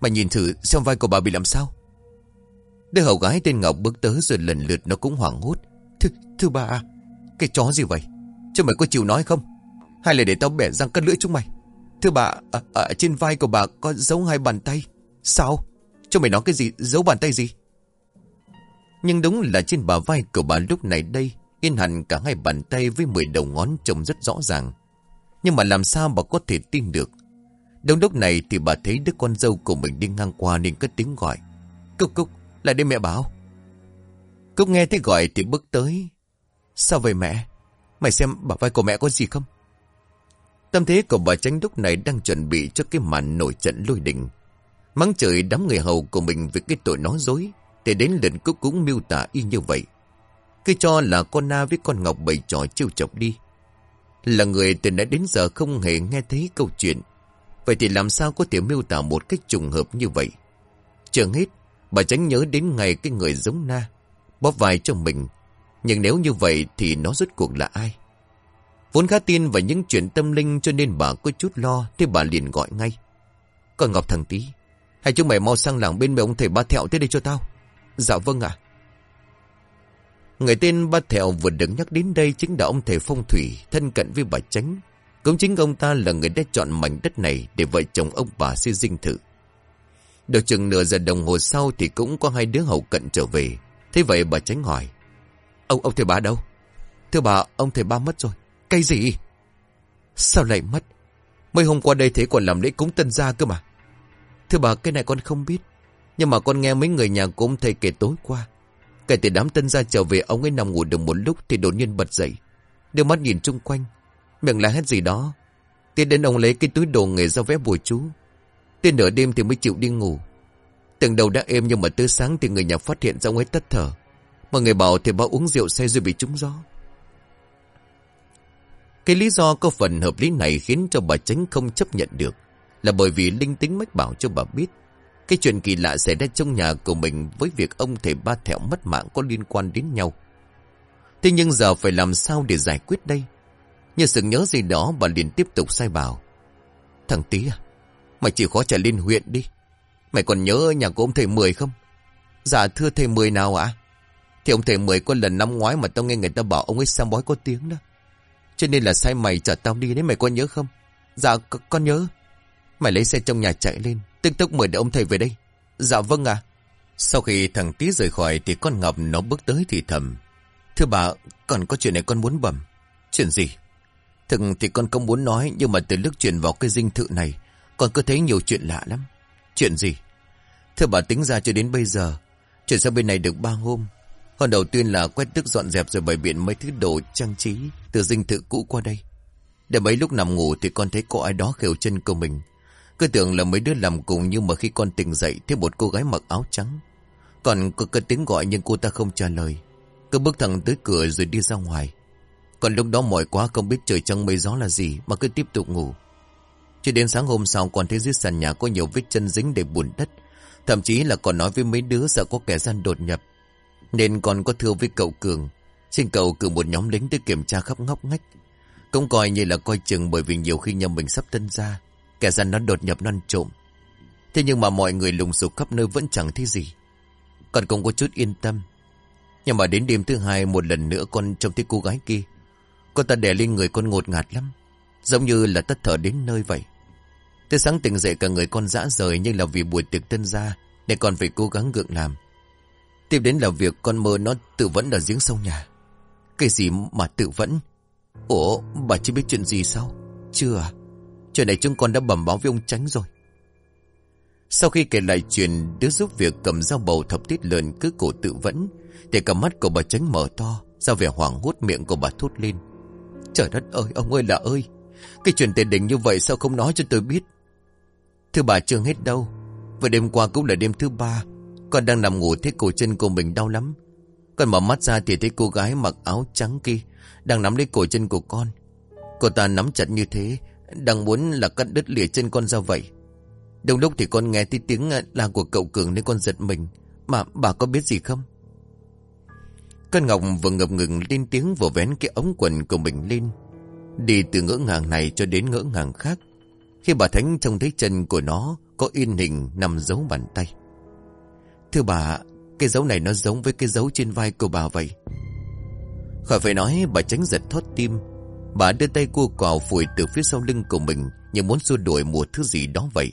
Mà nhìn thử xem vai của bà bị làm sao. Đứa hầu gái tên Ngọc bước tới rồi lần lượt nó cũng hoảng hốt. Thưa, thưa bà, cái chó gì vậy? Chứ mày có chịu nói không? Hay là để tao bẻ răng cắt lưỡi chúng mày? Thưa bà, à, à, ở, trên vai của bà có dấu hai bàn tay. Sao? Cho mày nói cái gì? Dấu bàn tay gì? Nhưng đúng là trên bà vai của bà lúc này đây In hẳn cả hai bàn tay với mười đầu ngón trông rất rõ ràng nhưng mà làm sao bà có thể tin được Đông lúc này thì bà thấy đứa con dâu của mình đi ngang qua nên cất tiếng gọi Cúc Cúc lại đây mẹ bảo Cúc nghe thấy gọi thì bước tới Sao vậy mẹ Mày xem bảo vai của mẹ có gì không? Tâm thế của bà tránh lúc này đang chuẩn bị cho cái màn nổi trận lôi đình. Mắng trời đám người hầu của mình vì cái tội nói dối Để đến lần Cúc cũng miêu tả y như vậy. Cứ cho là con Na với con Ngọc bày trò chiêu chọc đi. Là người từ nãy đến giờ không hề nghe thấy câu chuyện. Vậy thì làm sao có thể miêu tả một cách trùng hợp như vậy? Chẳng hết, Bà tránh nhớ đến ngày cái người giống na, Bóp vai cho mình nhưng nếu như vậy thì nó rốt cuộc là ai Vốn khá tin vào những chuyện tâm linh cho nên bà có chút lo, Thế bà liền gọi ngay còn Ngọc thằng tí hãy chúng mày mau sang làng bên mẹ ông thầy ba thẹo tới đây cho tao Dạ vâng ạ Người tên Ba Thẹo vừa được nhắc đến đây chính là ông thầy phong thủy, thân cận với bà Tránh. Cũng chính ông ta là người đã chọn mảnh đất này để vợ chồng ông bà xây dinh thự. Được chừng nửa giờ đồng hồ sau thì cũng có hai đứa hậu cận trở về. Thế vậy bà tránh hỏi. Ông, ông thầy bà đâu? Thưa bà, ông thầy ba mất rồi. Cây gì? Sao lại mất? Mấy hôm qua đây thế còn làm lễ cúng tân gia cơ mà. Thưa bà, cái này con không biết. Nhưng mà con nghe mấy người nhà của ông thầy kể tối qua. Kể từ đám tân gia trở về ông ấy nằm ngủ được một lúc thì đột nhiên bật dậy. Đưa mắt nhìn chung quanh. Miệng la hết gì đó. Tiến đến ông lấy cái túi đồ nghề ra vẽ bùa chú. tiến nửa đêm thì mới chịu đi ngủ. Từng đầu đã êm nhưng mà tới sáng thì người nhà phát hiện ra ông ấy tắt thở. Mọi người bảo thì bảo uống rượu say rồi bị trúng gió. Cái lý do có phần hợp lý này khiến cho bà Tránh không chấp nhận được. Là bởi vì linh tính mách bảo cho bà biết. Cái chuyện kỳ lạ xảy ra trong nhà của mình với việc ông thầy ba thẹo mất mạng có liên quan đến nhau. Thế nhưng giờ phải làm sao để giải quyết đây? Như sự nhớ gì đó bà liền tiếp tục sai bảo. Thằng Tí à, mày chỉ khó trả lên huyện đi. Mày còn nhớ nhà của ông thầy Mười không? Dạ thưa thầy Mười nào ạ? Thì ông thầy Mười có lần năm ngoái mà tao nghe người ta bảo ông ấy xem bói có tiếng đó. Cho nên là sai mày chở tao đi đấy mày có nhớ không? Dạ con nhớ. Mày lấy xe trong nhà chạy lên. Tức tốc mời để ông thầy về đây. Dạ vâng ạ. Sau khi thằng Tí rời khỏi thì con Ngọc nó bước tới thì thầm. Thưa bà, còn có chuyện này con muốn bẩm. Chuyện gì? Thực thì con không muốn nói nhưng mà từ lúc chuyển vào cái dinh thự này con cứ thấy nhiều chuyện lạ lắm. Chuyện gì? Thưa bà tính ra cho đến bây giờ Chuyển sang bên này được ba hôm Hôm đầu tiên là quét tức dọn dẹp rồi bày biện mấy thứ đồ trang trí Từ dinh thự cũ qua đây. Để mấy lúc nằm ngủ thì con thấy có ai đó khều chân của mình. Cứ tưởng là mấy đứa làm cùng Nhưng mà khi con tỉnh dậy Thấy một cô gái mặc áo trắng. Còn có cái tiếng gọi nhưng cô ta không trả lời. Cứ bước thẳng tới cửa rồi đi ra ngoài. Còn lúc đó mỏi quá không biết trời trăng mây gió là gì Mà cứ tiếp tục ngủ. Chỉ đến sáng hôm sau còn thấy dưới sàn nhà có nhiều vết chân dính để bùn đất. Thậm chí là còn nói với mấy đứa sợ có kẻ gian đột nhập. Nên còn có thưa với cậu Cường. Xin cậu cử một nhóm lính tới kiểm tra khắp ngóc ngách. Cũng coi như là coi chừng bởi vì nhiều khi nhà mình sắp tân ra. Kẻ gian nó đột nhập nó trộm. Thế nhưng mà mọi người lùng sục khắp nơi vẫn chẳng thấy gì. Còn cũng có chút yên tâm. Nhưng mà đến đêm thứ hai một lần nữa con trông thấy cô gái kia. Con ta đè lên người con ngột ngạt lắm. Giống như là tất thở đến nơi vậy. Tới sáng tỉnh dậy cả người con dã rời nhưng là vì buổi tiệc tân gia Để còn phải cố gắng gượng làm. Tiếp đến là việc con mơ nó tự vẫn ở giếng sâu nhà. Cái gì mà tự vẫn? Ủa, bà chưa biết chuyện gì sao? Chưa à? Chuyện này chúng con đã bẩm báo với ông Tránh rồi. Sau khi kể lại chuyện Đứa giúp việc cầm dao bầu thập tiết lợn cứ cổ tự vẫn, Thì cả mắt của bà Tránh mở to, Ra vẻ hoảng hốt miệng của bà thốt lên. Trời đất ơi, ông ơi là ơi, Cái chuyện tiền đình như vậy sao không nói cho tôi biết? Thưa bà chưa hết đâu và đêm qua cũng là đêm thứ ba con đang nằm ngủ thấy cổ chân của mình đau lắm. Con mở mắt ra thì thấy cô gái mặc áo trắng kia Đang nắm lấy cổ chân của con. Cô ta nắm chặt như thế, Đang muốn là cắt đứt lìa chân con ra vậy. Đồng lúc thì con nghe thấy tiếng là của cậu Cường nên con giật mình. Mà bà có biết gì không? Con Ngọc vừa ngập ngừng lên tiếng vừa vén cái ống quần của mình lên. Đi từ ngỡ ngàng này cho đến ngỡ ngàng khác, khi bà Thánh trông thấy chân của nó có in hình nằm dấu bàn tay. Thưa bà, cái dấu này nó giống với cái dấu trên vai của bà vậy. Khỏi phải nói bà tránh giật thót tim. Bà đưa tay cua quào phủi từ phía sau lưng của mình như muốn xua đuổi một thứ gì đó vậy.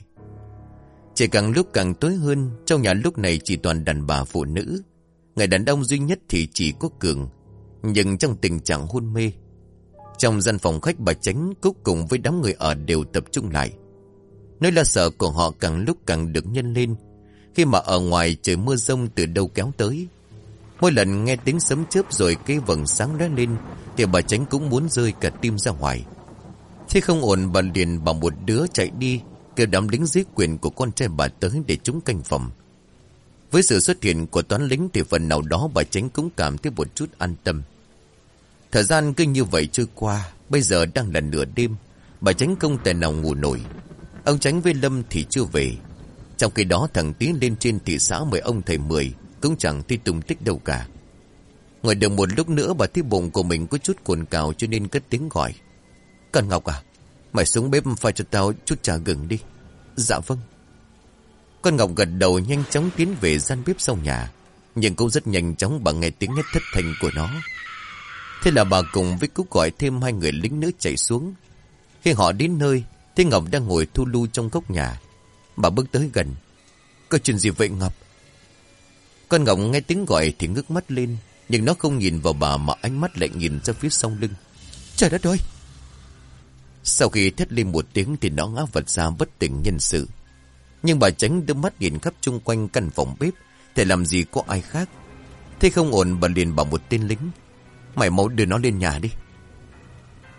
Chỉ càng lúc càng tối hơn, trong nhà lúc này chỉ toàn đàn bà phụ nữ. Người đàn ông duy nhất thì chỉ có Cường, nhưng trong tình trạng hôn mê. Trong gian phòng khách bà Tránh Cúc cùng với đám người ở đều tập trung lại. Nơi lo sợ của họ càng lúc càng được nhân lên. Khi mà ở ngoài trời mưa rông từ đâu kéo tới. Mỗi lần nghe tiếng sấm chớp rồi cái vầng sáng lóe lên thì bà Tránh cũng muốn rơi cả tim ra ngoài. Thế không ổn bà liền bảo một đứa chạy đi kêu đám lính dưới quyền của con trai bà tới để chúng canh phòng. Với sự xuất hiện của toán lính thì phần nào đó bà Tránh cũng cảm thấy một chút an tâm. Thời gian cứ như vậy trôi qua, bây giờ đang là nửa đêm, bà tránh công tài nào ngủ nổi. Ông tránh với Lâm thì chưa về. Trong khi đó thằng Tiến lên trên thị xã mời ông thầy Mười, cũng chẳng thấy tung tích đâu cả. Ngồi được một lúc nữa bà thấy bụng của mình có chút cuồn cào cho nên cất tiếng gọi. Cần Ngọc à, mày xuống bếp pha cho tao chút trà gừng đi. Dạ vâng. Con Ngọc gật đầu nhanh chóng tiến về gian bếp sau nhà. Nhưng cũng rất nhanh chóng bà nghe tiếng hét thất thành của nó. Thế là bà cùng với Cúc gọi thêm hai người lính nữ chạy xuống. Khi họ đến nơi, Thế Ngọc đang ngồi thu lưu trong góc nhà. Bà bước tới gần. Có chuyện gì vậy, Ngọc? Con Ngọc nghe tiếng gọi thì ngước mắt lên, Nhưng nó không nhìn vào bà mà ánh mắt lại nhìn ra phía sau lưng. Trời đất ơi! Sau khi thét lên một tiếng Thì nó ngã vật ra bất tỉnh nhân sự. Nhưng bà tránh đưa mắt nhìn khắp chung quanh căn phòng bếp, Thì làm gì có ai khác. Thế không ổn, bà liền bảo một tên lính, Mày mau đưa nó lên nhà đi.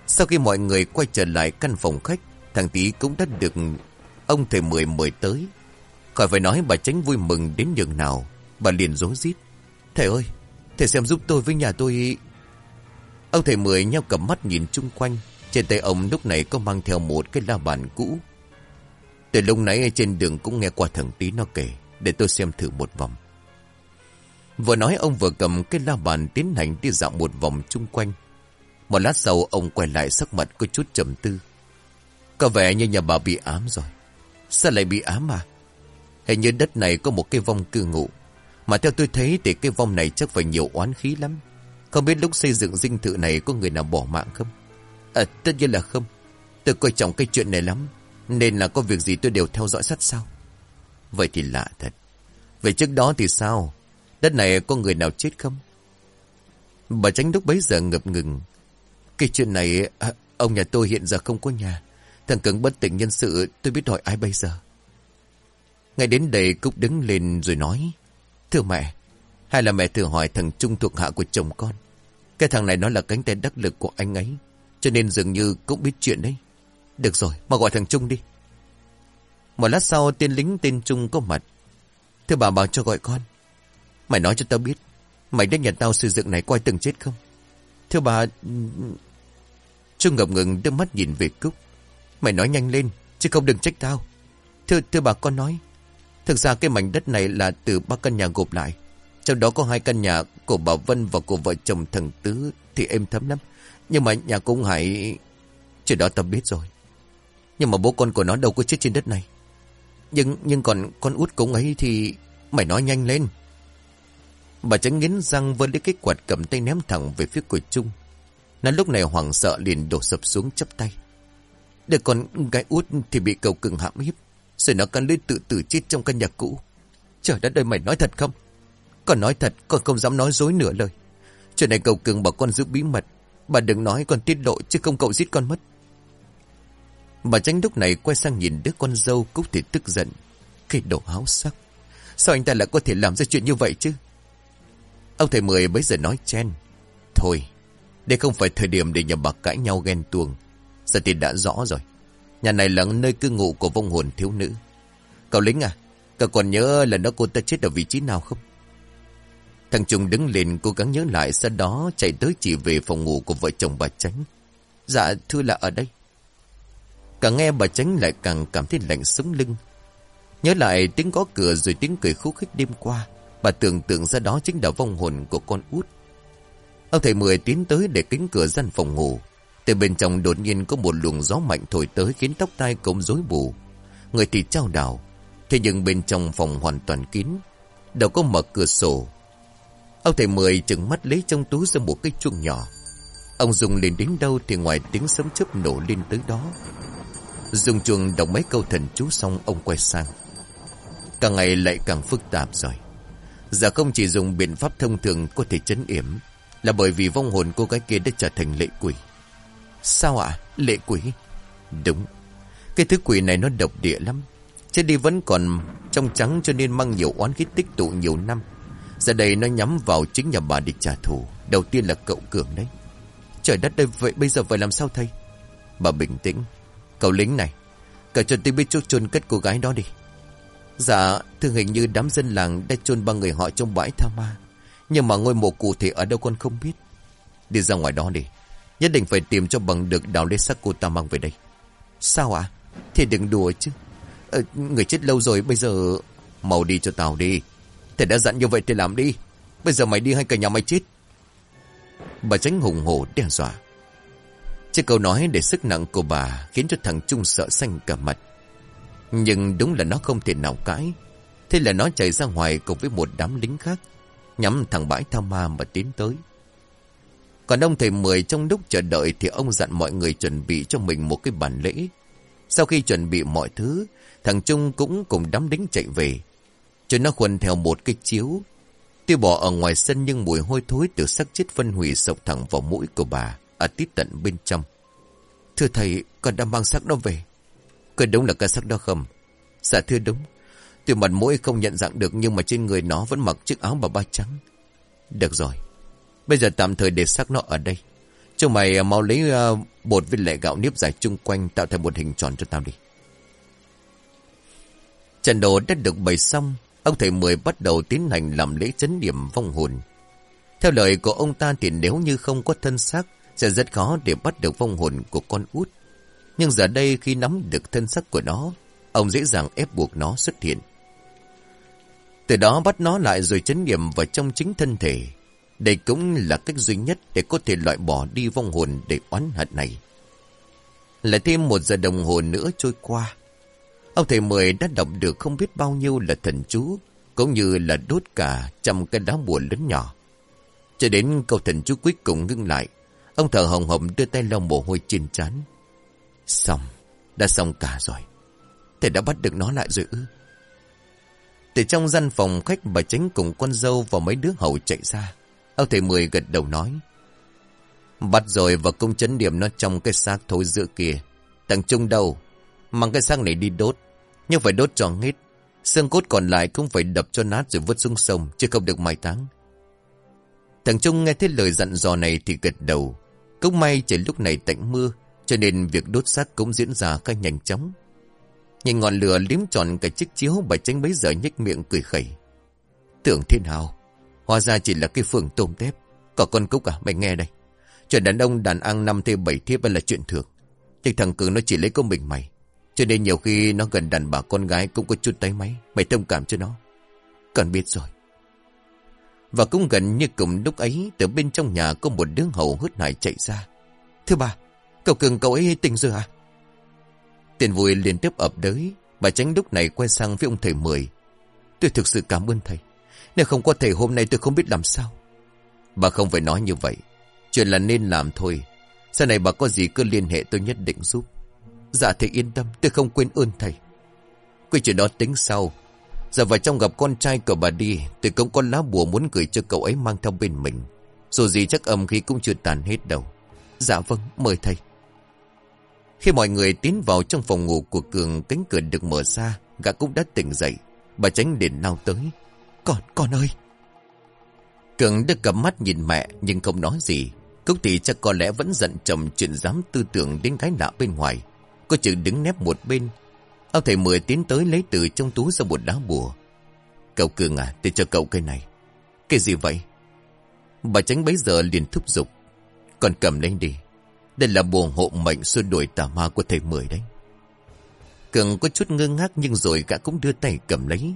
Sau khi mọi người quay trở lại căn phòng khách, Thằng tí cũng đã được ông thầy Mười mời tới. Khỏi phải nói bà tránh vui mừng đến nhường nào. Bà liền rối rít. Thầy ơi, Thầy xem giúp tôi với nhà tôi. Ông thầy Mười nhau cầm mắt nhìn chung quanh. Trên tay ông lúc này có mang theo một cái la bàn cũ. Từ lúc nãy trên đường cũng nghe qua thằng tí nó kể, Để tôi xem thử một vòng. Vừa nói ông vừa cầm cái la bàn tiến hành đi dạo một vòng chung quanh. Một lát sau, ông quay lại sắc mặt có chút trầm tư. Có vẻ như nhà bà bị ám rồi. Sao lại bị ám à? Hình như đất này có một cái vong cư ngụ. Mà theo tôi thấy thì cái vong này chắc phải nhiều oán khí lắm. Không biết lúc xây dựng dinh thự này có người nào bỏ mạng không? À tất nhiên là không. Tôi coi trọng cái chuyện này lắm. Nên là có việc gì tôi đều theo dõi sát sao. Vậy thì lạ thật. Vậy trước đó thì sao? Đất này có người nào chết không? Bà tránh lúc bấy giờ ngập ngừng. Cái chuyện này, à, ông nhà tôi hiện giờ không có nhà. Thằng cứng bất tỉnh nhân sự, tôi biết hỏi ai bây giờ. Ngay đến đây Cúc đứng lên rồi nói. Thưa mẹ, hay là mẹ thử hỏi thằng Trung thuộc hạ của chồng con. Cái thằng này nó là cánh tay đắc lực của anh ấy. Cho nên dường như cũng biết chuyện đấy. Được rồi, mà gọi thằng Trung đi. Một lát sau tên lính tên Trung có mặt. Thưa bà bảo cho gọi con. Mày nói cho tao biết Mày đã nhận tao sử dựng này coi từng chết không Thưa bà Trung ngập ngừng đưa mắt nhìn về Cúc Mày nói nhanh lên, Chứ không đừng trách tao. Thưa thưa bà con nói, Thực ra cái mảnh đất này là từ ba căn nhà gộp lại. Trong đó có hai căn nhà Của bà Vân và của vợ chồng thằng Tứ, Thì êm thấm lắm. Nhưng mà nhà cũng Hải Chuyện đó tao biết rồi. Nhưng mà bố con của nó đâu có chết trên đất này. Nhưng nhưng còn con út cũng ấy thì Mày nói nhanh lên. Bà tránh nghiến răng vươn lấy cái quạt cầm tay ném thẳng về phía của Trung. Nó lúc này hoảng sợ liền đổ sập xuống chấp tay. Để con gái út thì bị cầu cưng hãm hiếp. Rồi nó cắn lưới tự tử chết trong căn nhà cũ. Trời đất ơi mày nói thật không? Con nói thật, con không dám nói dối nửa lời. Chuyện này cầu cưng bảo con giữ bí mật. Bà đừng nói con tiết lộ chứ không cậu giết con mất. Bà tránh lúc này quay sang nhìn đứa con dâu Cúc thì tức giận. Cái đổ háo sắc. Sao anh ta lại có thể làm ra chuyện như vậy chứ? Ông thầy Mười bấy giờ nói chen. Thôi, đây không phải thời điểm để nhà bạc cãi nhau ghen tuông. Giờ thì đã rõ rồi. Nhà này là nơi cư ngụ của vong hồn thiếu nữ. Cậu lính à, cậu còn nhớ lần đó cô ta chết ở vị trí nào không? Thằng Trung đứng lên cố gắng nhớ lại sau đó chạy tới chỉ về phòng ngủ của vợ chồng bà Tránh. Dạ thưa là ở đây. Càng nghe bà Tránh lại càng cảm thấy lạnh sống lưng. Nhớ lại tiếng gõ cửa rồi tiếng cười khúc khích đêm qua. Bà tưởng tượng ra đó chính là vong hồn của con út. Ông thầy Mười tiến tới để kính cửa gian phòng ngủ. Từ bên trong đột nhiên có một luồng gió mạnh thổi tới khiến tóc tai cũng rối bù. Người thì trao đảo. Thế nhưng bên trong phòng hoàn toàn kín. Đâu có mở cửa sổ. Ông thầy Mười chừng mắt lấy trong túi ra một cái chuông nhỏ. Ông dùng lên đến đâu thì ngoài tiếng sấm chớp nổ lên tới đó. Dùng chuông đọc mấy câu thần chú xong, ông quay sang. Càng ngày lại càng phức tạp rồi. Giờ không chỉ dùng biện pháp thông thường có thể chấn yểm, Là bởi vì vong hồn cô gái kia đã trở thành lệ quỷ Sao ạ? Lệ quỷ? Đúng Cái thứ quỷ này nó độc địa lắm Chết đi vẫn còn trong trắng cho nên mang nhiều oán khí tích tụ nhiều năm Giờ đây nó nhắm vào chính nhà bà địch trả thù Đầu tiên là cậu Cường đấy Trời đất ơi vậy bây giờ phải làm sao thầy Bà bình tĩnh Cậu lính này Cậu cho tôi biết chỗ chôn cất cô gái đó đi Dạ, thường hình như đám dân làng đã chôn ba người họ trong bãi tha ma. Nhưng mà ngôi mộ cụ thể ở đâu con không biết. Đi ra ngoài đó đi. Nhất định phải tìm cho bằng được đào lên xác cô ta mang về đây. Sao ạ? Thì đừng đùa chứ. Ờ, người chết lâu rồi bây giờ... Mau đi cho tao đi. Thầy đã dặn như vậy thì làm đi. Bây giờ mày đi hay cả nhà mày chết? Bà tránh hùng hổ đe dọa. Chiếc câu nói để sức nặng của bà khiến cho thằng Trung sợ xanh cả mặt. Nhưng đúng là nó không thể nào cãi. Thế là nó chạy ra ngoài cùng với một đám lính khác, nhắm thằng bãi tham ma mà tiến tới. Còn ông thầy Mười trong lúc chờ đợi thì ông dặn mọi người chuẩn bị cho mình một cái bàn lễ. Sau khi chuẩn bị mọi thứ, thằng Trung cũng cùng đám đính chạy về. Cho nó khuân theo một cái chiếu. Tiêu bỏ ở ngoài sân nhưng mùi hôi thối từ xác chết phân hủy sộc thẳng vào mũi của bà, ở tít tận bên trong. Thưa thầy, con đã mang xác đó về. Có đúng là cái xác đó không? Dạ thưa đúng. Tuy mặt mũi không nhận dạng được nhưng mà trên người nó vẫn mặc chiếc áo bà ba trắng. Được rồi. Bây giờ tạm thời để xác nó ở đây. Chúng mày à, mau lấy uh, bột với lại gạo nếp dài chung quanh tạo thành một hình tròn cho tao đi. Trận đồ đã được bày xong, ông thầy Mười bắt đầu tiến hành làm lễ chấn điểm vong hồn. Theo lời của ông ta thì nếu như không có thân xác, sẽ rất khó để bắt được vong hồn của con út. Nhưng giờ đây khi nắm được thân xác của nó, ông dễ dàng ép buộc nó xuất hiện. Từ đó bắt nó lại rồi chấn điểm vào trong chính thân thể. Đây cũng là cách duy nhất để có thể loại bỏ đi vong hồn để oán hận này. Lại thêm một giờ đồng hồ nữa trôi qua. Ông thầy Mười đã đọc được không biết bao nhiêu là thần chú, cũng như là đốt cả trăm cái đá bùa lớn nhỏ. Cho đến câu thần chú cuối cùng ngưng lại, ông thờ hồng hồng đưa tay lau mồ hôi trên trán. Xong, đã xong cả rồi. Thầy đã bắt được nó lại rồi ư. Từ trong gian phòng khách bà tránh cùng con dâu và mấy đứa hầu chạy ra. Ông thầy Mười gật đầu nói. Bắt rồi và công chấn điểm nó trong cái xác thối giữa kia. Thằng Trung đâu? Mang cái xác này đi đốt. Nhưng phải đốt cho hết. Xương cốt còn lại cũng phải đập cho nát rồi vứt xuống sông. Chứ không được mai táng. Thằng Trung nghe thấy lời dặn dò này thì gật đầu. Cũng may trời lúc này tạnh mưa. Cho nên việc đốt xác cũng diễn ra khá nhanh chóng. Nhìn ngọn lửa liếm tròn cả chiếc chiếu, bà tránh bấy giờ nhếch miệng cười khẩy. Tưởng thế nào? Hóa ra chỉ là cái phường tôm tép. Có con cúc à, mày nghe đây. Chuyện đàn ông đàn ăn năm thêm bảy thiếp là chuyện thường. Nhưng thằng Cường nó chỉ lấy công mình mày. Cho nên nhiều khi nó gần đàn bà con gái cũng có chút tay máy. Mày thông cảm cho nó. Cần biết rồi. Và cũng gần như cùng lúc ấy, từ bên trong nhà có một đứa hầu hút hải chạy ra. Thưa bà, cậu Cường cậu ấy tỉnh rồi à? Tiền vui liên tiếp ập đới. Bà tránh lúc này quay sang với ông thầy Mười. Tôi thực sự cảm ơn thầy. Nếu không có thầy hôm nay tôi không biết làm sao. Bà không phải nói như vậy. Chuyện là nên làm thôi. Sau này bà có gì cứ liên hệ tôi nhất định giúp. Dạ thầy yên tâm, tôi không quên ơn thầy. Quy chuyện đó tính sau. Giờ vào trong gặp con trai của bà đi, tôi cũng có lá bùa muốn gửi cho cậu ấy mang theo bên mình. Dù gì chắc âm khí cũng chưa tàn hết đâu. Dạ vâng, mời thầy. Khi mọi người tiến vào trong phòng ngủ của Cường, cánh cửa được mở ra, gã cũng đã tỉnh dậy. Bà tránh đến lao tới. Con, con ơi! Cường đã cầm mắt nhìn mẹ nhưng không nói gì. Cúc thì chắc có lẽ vẫn giận chồng chuyện dám tư tưởng đến gái lạ bên ngoài. Cô chữ đứng nép một bên. Ông thầy Mười tiến tới lấy từ trong túi ra một đá bùa. Cậu Cường à, tôi cho cậu cây này. Cái gì vậy? Bà tránh bấy giờ liền thúc giục. Còn cầm lên đi. Đây là bùa hộ mệnh xua đuổi tà ma của thầy Mười đấy. Cường có chút ngơ ngác nhưng rồi gã cũng đưa tay cầm lấy.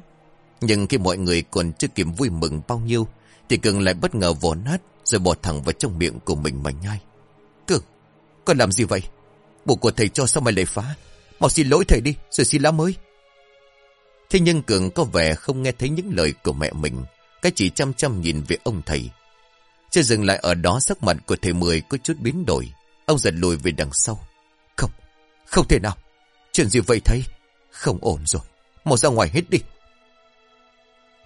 Nhưng khi mọi người còn chưa kịp vui mừng bao nhiêu thì Cường lại bất ngờ vỗ nát rồi bỏ thẳng vào trong miệng của mình mà nhai. Cường, con làm gì vậy? bộ của thầy cho sao mày lại phá? Mau xin lỗi thầy đi rồi xin lá mới. Thế nhưng Cường có vẻ không nghe thấy những lời của mẹ mình. Cái chỉ chăm chăm nhìn về ông thầy. Chưa dừng lại ở đó sắc mặt của thầy Mười có chút biến đổi. Ông giật lùi về đằng sau. Không, không thể nào. Chuyện gì vậy thầy? Không ổn rồi. Mau ra ngoài hết đi.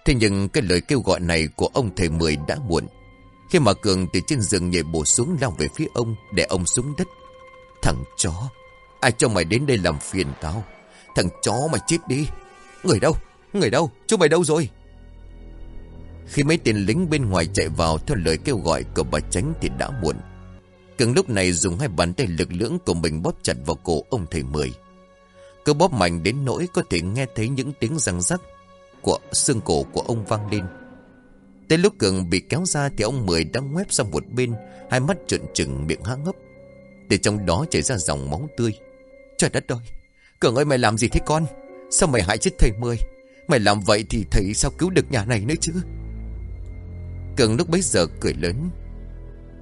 Thế nhưng cái lời kêu gọi này của ông thầy Mười đã muộn. Khi mà Cường từ trên giường nhảy bổ xuống lao về phía ông để ông xuống đất. Thằng chó, ai cho mày đến đây làm phiền tao? Thằng chó mày chết đi. Người đâu? Người đâu? Chú mày đâu rồi? Khi mấy tên lính bên ngoài chạy vào theo lời kêu gọi của bà Tránh thì đã muộn. Cường lúc này dùng hai bàn tay lực lưỡng của mình bóp chặt vào cổ ông thầy Mười. Cứ bóp mạnh đến nỗi có thể nghe thấy những tiếng răng rắc của xương cổ của ông vang lên. Tới lúc Cường bị kéo ra thì ông Mười đang ngoép sang một bên, hai mắt trợn trừng miệng há ngấp. Để trong đó chảy ra dòng máu tươi. Trời đất ơi! Cường ơi mày làm gì thế con? Sao mày hại chết thầy Mười? Mày làm vậy thì thầy sao cứu được nhà này nữa chứ? Cường lúc bấy giờ cười lớn.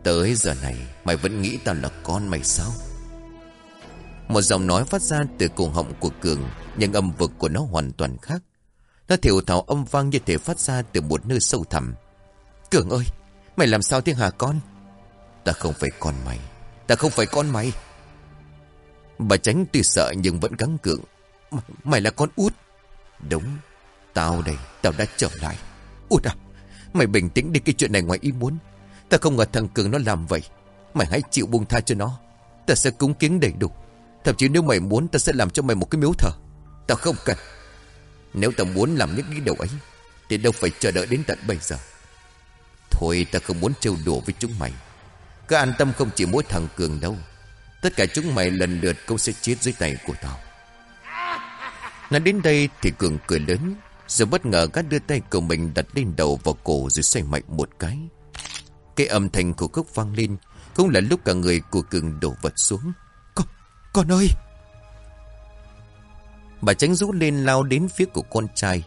Tới giờ này mày vẫn nghĩ tao là con mày sao? Một giọng nói phát ra từ cổ họng của Cường Nhưng âm vực của nó hoàn toàn khác nó thiểu thảo âm vang như thể phát ra từ một nơi sâu thẳm. Cường ơi, Mày làm sao thế hả con? Ta không phải con mày, Ta không phải con mày. Bà tránh tuy sợ nhưng vẫn gắng cường Mày là con út. Đúng, tao đây, Tao đã trở lại. Út à Mày bình tĩnh đi cái chuyện này ngoài ý muốn. Ta không ngờ thằng Cường nó làm vậy. Mày hãy chịu buông tha cho nó. Ta sẽ cúng kiến đầy đủ. Thậm chí nếu mày muốn, ta sẽ làm cho mày một cái miếu thờ. Tao không cần. Nếu tao muốn làm những cái điều ấy Thì đâu phải chờ đợi đến tận bây giờ. Thôi ta không muốn trêu đùa với chúng mày. Cứ an tâm không chỉ mỗi thằng Cường đâu. Tất cả chúng mày lần lượt cũng sẽ chết dưới tay của tao. Nói đến đây thì Cường cười lớn Rồi bất ngờ gắt đưa tay của mình đặt lên đầu vào cổ rồi xoay mạnh một cái. Cái âm thanh của cốc vang lên Cũng là lúc cả người của Cường đổ vật xuống. Con, con ơi! Bà tránh rú lên lao đến phía của con trai.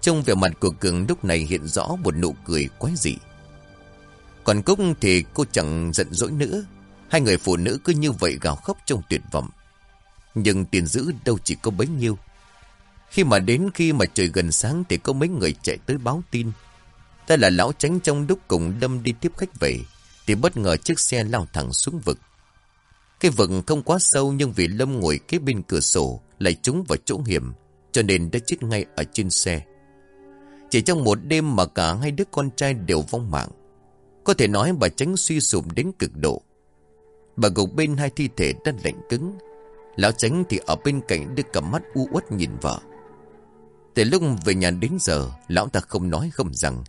Trong vẻ mặt của Cường lúc này hiện rõ một nụ cười quái dị. Còn Cúc thì cô chẳng giận dỗi nữa. Hai người phụ nữ cứ như vậy gào khóc trong tuyệt vọng. Nhưng tiền giữ đâu chỉ có bấy nhiêu. Khi mà đến khi mà trời gần sáng Thì có mấy người chạy tới báo tin. Ta là lão tránh trong lúc cùng đâm đi tiếp khách về, Thì bất ngờ chiếc xe lao thẳng xuống vực. Cái vực không quá sâu Nhưng vì Lâm ngồi kế bên cửa sổ lại trúng vào chỗ hiểm, Cho nên đã chết ngay ở trên xe. Chỉ trong một đêm mà cả hai đứa con trai đều vong mạng, Có thể nói bà tránh suy sụp đến cực độ. Bà gục bên hai thi thể đất lạnh cứng, Lão tránh thì ở bên cạnh đưa cầm mắt u uất nhìn vợ. Từ lúc về nhà đến giờ, Lão ta không nói không rằng.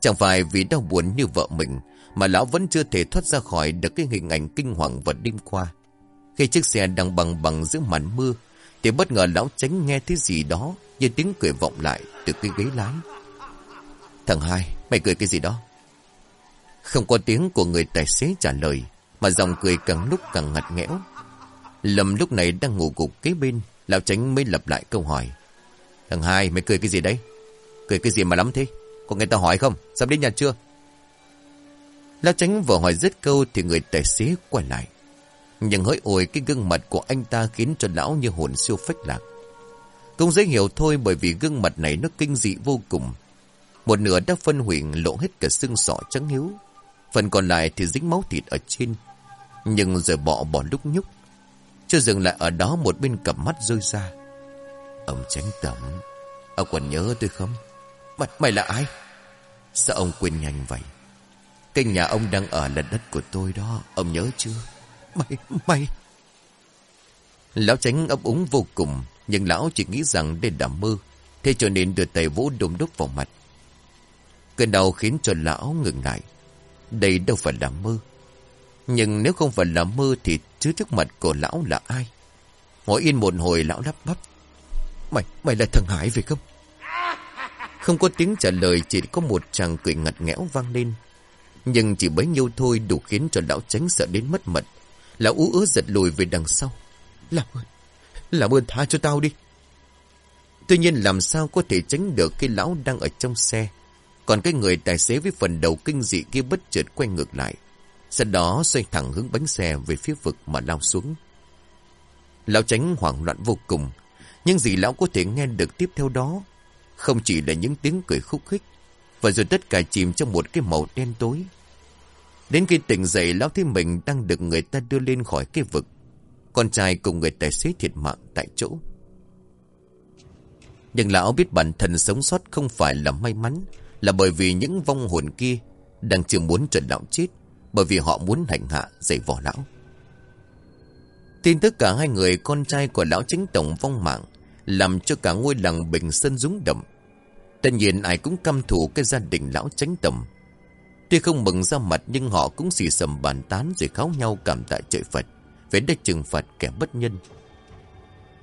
Chẳng phải vì đau buồn như vợ mình Mà lão vẫn chưa thể thoát ra khỏi Được cái hình ảnh kinh hoàng vật đêm qua. Khi chiếc xe đang bằng bằng giữa màn mưa, Thì bất ngờ lão tránh nghe thấy gì đó Như tiếng cười vọng lại từ cái ghế lái. Thằng hai, Mày cười cái gì đó? Không có tiếng của người tài xế trả lời, mà dòng cười càng lúc càng ngặt nghẽo. Lâm lúc này đang ngủ gục kế bên, Lão tránh mới lặp lại câu hỏi. Thằng hai, mày cười cái gì đấy? Cười cái gì mà lắm thế? Có nghe ta hỏi không? Sắp đến nhà chưa? Lão tránh vừa hỏi dứt câu Thì người tài xế quay lại. Nhưng hỡi ôi cái gương mặt của anh ta Khiến cho lão như hồn siêu phách lạc. Cũng dễ hiểu thôi Bởi vì gương mặt này nó kinh dị vô cùng. Một nửa đã phân hủy lộ hết cả xương sọ trắng hiếu Phần còn lại thì dính máu thịt ở trên. Nhưng rồi bỏ bỏ lúc nhúc. Chưa dừng lại ở đó một bên cầm mắt rơi ra. Ông tránh tẩm Ông còn nhớ tôi không? Mày, mày là ai? Sao ông quên nhanh vậy? Cái nhà ông đang ở là đất của tôi đó Ông nhớ chưa? Mày, mày Lão tránh ấp úng vô cùng Nhưng lão chỉ nghĩ rằng đây là mơ Thế cho nên đưa tay vỗ đùng đúc vào mặt Cơn đau khiến cho lão ngừng lại Đây đâu phải là mơ nhưng nếu không phải là mơ thì chứ trước mặt của lão là ai? Ngồi yên một hồi lão lắp bắp. Mày, mày là thằng Hải phải không? Không có tiếng trả lời chỉ có một chàng cười ngặt nghẽo vang lên. Nhưng chỉ bấy nhiêu thôi đủ khiến cho lão tránh sợ đến mất mật. Lão ú ớ giật lùi về đằng sau. Làm ơn, làm ơn tha cho tao đi. Tuy nhiên làm sao có thể tránh được khi lão đang ở trong xe. Còn cái người tài xế với phần đầu kinh dị kia bất chợt quay ngược lại. Sau đó xoay thẳng hướng bánh xe về phía vực mà lao xuống. Lão tránh hoảng loạn vô cùng. Nhưng gì lão có thể nghe được tiếp theo đó không chỉ là những tiếng cười khúc khích và rồi tất cả chìm trong một cái màu đen tối. Đến khi tỉnh dậy lão thấy mình đang được người ta đưa lên khỏi cái vực. Con trai cùng người tài xế thiệt mạng tại chỗ. Nhưng lão biết bản thân sống sót không phải là may mắn là bởi vì những vong hồn kia đang chưa muốn trần lão chết bởi vì họ muốn hành hạ dày vỏ lão Tin tức cả hai người con trai của lão chính tổng vong mạng Làm cho cả ngôi làng Bình Sơn rúng động Tất nhiên ai cũng căm thù cái gia đình lão tránh tổng, Tuy không mừng ra mặt nhưng họ cũng xì sầm bàn tán rồi kháo nhau cảm tạ trời Phật Về đất trừng phạt kẻ bất nhân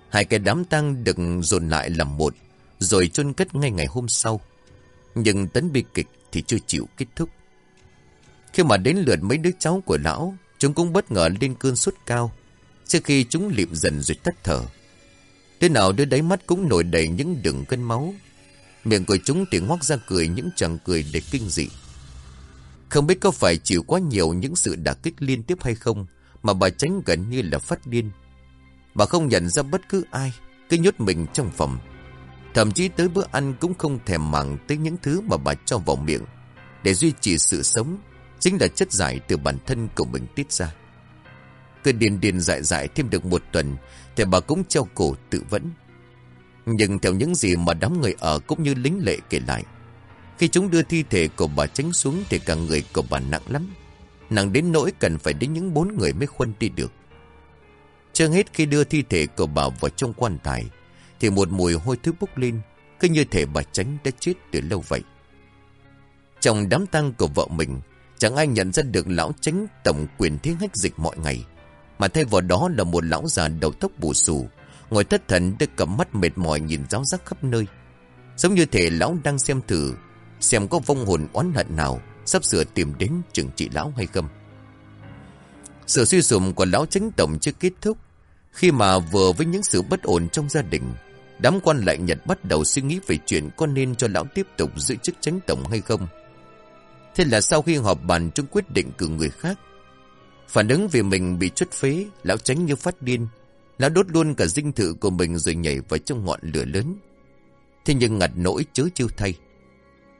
Hai cái đám tang được dồn lại làm một Rồi chôn cất ngay ngày hôm sau Nhưng tấn bi kịch thì chưa chịu kết thúc khi mà đến lượt mấy đứa cháu của lão, chúng cũng bất ngờ lên cơn sốt cao. Trước khi chúng liệm dần rồi tắt thở. Đứa nào đứa đấy mắt cũng nổi đầy những đường cân máu. Miệng của chúng thì ngoác ra cười những chàng cười để kinh dị. Không biết có phải chịu quá nhiều những sự đả kích liên tiếp hay không mà bà tránh gần như là phát điên. Bà không nhận ra bất cứ ai, cứ nhốt mình trong phòng. Thậm chí tới bữa ăn cũng không thèm màng tới những thứ mà bà cho vào miệng để duy trì sự sống Chính là chất giải từ bản thân của mình tiết ra Cứ điền điền dại dại thêm được một tuần Thì bà cũng treo cổ tự vẫn Nhưng theo những gì mà đám người ở cũng như lính lệ kể lại khi chúng đưa thi thể của bà tránh xuống Thì cả người của bà nặng lắm. Nặng đến nỗi cần phải đến những bốn người mới khuân đi được. Chưa hết khi đưa thi thể của bà vào trong quan tài, Thì một mùi hôi thối bốc lên, Cứ như thể bà tránh đã chết từ lâu vậy. Trong đám tang của vợ mình, Chẳng ai nhận ra được lão tránh tổng quyền thiên hách dịch mọi ngày, Mà thay vào đó là một lão già đầu tóc bù xù, Ngồi thất thần đưa cầm mắt mệt mỏi nhìn giáo giác khắp nơi. Giống như thể lão đang xem thử Xem có vong hồn oán hận nào, Sắp sửa tìm đến chừng trị lão hay không. Sự suy sụp của lão chính tổng chưa kết thúc. Khi mà vừa với những sự bất ổn trong gia đình, Đám quan lại Nhật bắt đầu suy nghĩ về chuyện có nên cho lão tiếp tục giữ chức chánh tổng hay không. Thế là sau khi họp bàn chúng quyết định cử người khác, Phản ứng vì mình bị chuất phế, Lão tránh như phát điên. Lão đốt luôn cả dinh thự của mình rồi nhảy vào trong ngọn lửa lớn. Thế nhưng ngặt nỗi chớ chiêu thay.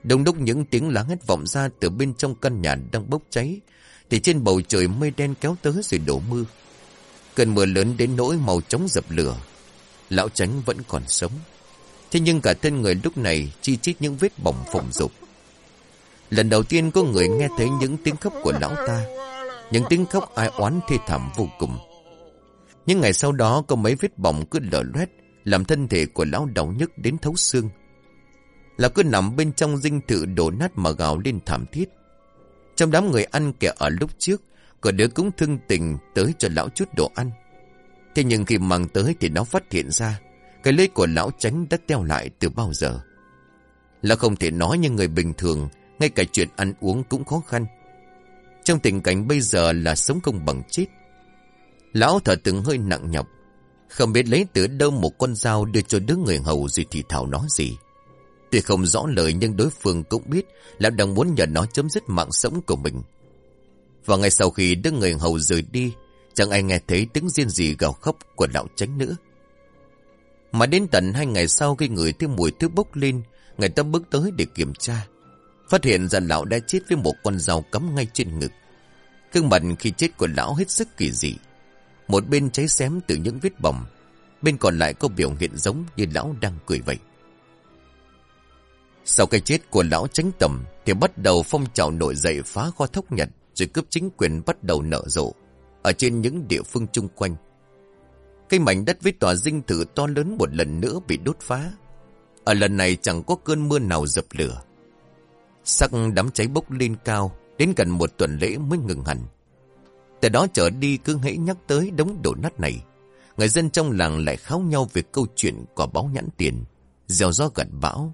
Đông đúc những tiếng lá hét vọng ra từ bên trong căn nhà đang bốc cháy, Thì trên bầu trời mây đen kéo tới rồi đổ mưa. Cơn mưa lớn đến nỗi màu trống dập lửa, Lão tránh vẫn còn sống. Thế nhưng cả thân người lúc này chi chít những vết bỏng phồng rục Lần đầu tiên có người nghe thấy những tiếng khóc của lão ta, Những tiếng khóc ai oán thê thảm vô cùng. Những ngày sau đó có mấy vết bỏng cứ lở loét, Làm thân thể của lão đau nhức đến thấu xương. Lão cứ nằm bên trong dinh thự đổ nát mà gào lên thảm thiết. Trong đám người ăn kẻ ở lúc trước, Có đứa cũng thương tình tới cho lão chút đồ ăn. Thế nhưng khi mang tới thì nó phát hiện ra, Cái lưỡi của lão tránh đã teo lại từ bao giờ. Là không thể nói như người bình thường, Ngay cả chuyện ăn uống cũng khó khăn. Trong tình cảnh bây giờ là sống không bằng chết. Lão thở từng hơi nặng nhọc. Không biết lấy từ đâu một con dao đưa cho đứa người hầu rồi thì thảo nói gì. Tuy không rõ lời nhưng đối phương cũng biết lão đang muốn nhờ nó chấm dứt mạng sống của mình. Và ngay sau khi đứa người hầu rời đi, chẳng ai nghe thấy tiếng riêng gì gào khóc của lão tránh nữa. Mà đến tận hai ngày sau khi người thấy mùi thứ bốc lên, người ta bước tới để kiểm tra. Phát hiện ra lão đã chết với một con dao cắm ngay trên ngực. Cương mặt khi chết của lão hết sức kỳ dị. Một bên cháy xém từ những vết bỏng Bên còn lại có biểu hiện giống như lão đang cười vậy sau cái chết của lão tránh tầm Thì bắt đầu phong trào nổi dậy phá kho thốc Nhật Rồi cướp chính quyền bắt đầu nở rộ Ở trên những địa phương chung quanh. Cây mảnh đất với tòa dinh thự to lớn một lần nữa bị đốt phá. Ở lần này chẳng có cơn mưa nào dập lửa. Sắc đám cháy bốc lên cao Đến gần một tuần lễ mới ngừng hẳn. Từ đó trở đi cứ hãy nhắc tới đống đổ nát này. Người dân trong làng lại kháo nhau về câu chuyện quả báo nhãn tiền, gieo gió gặt bão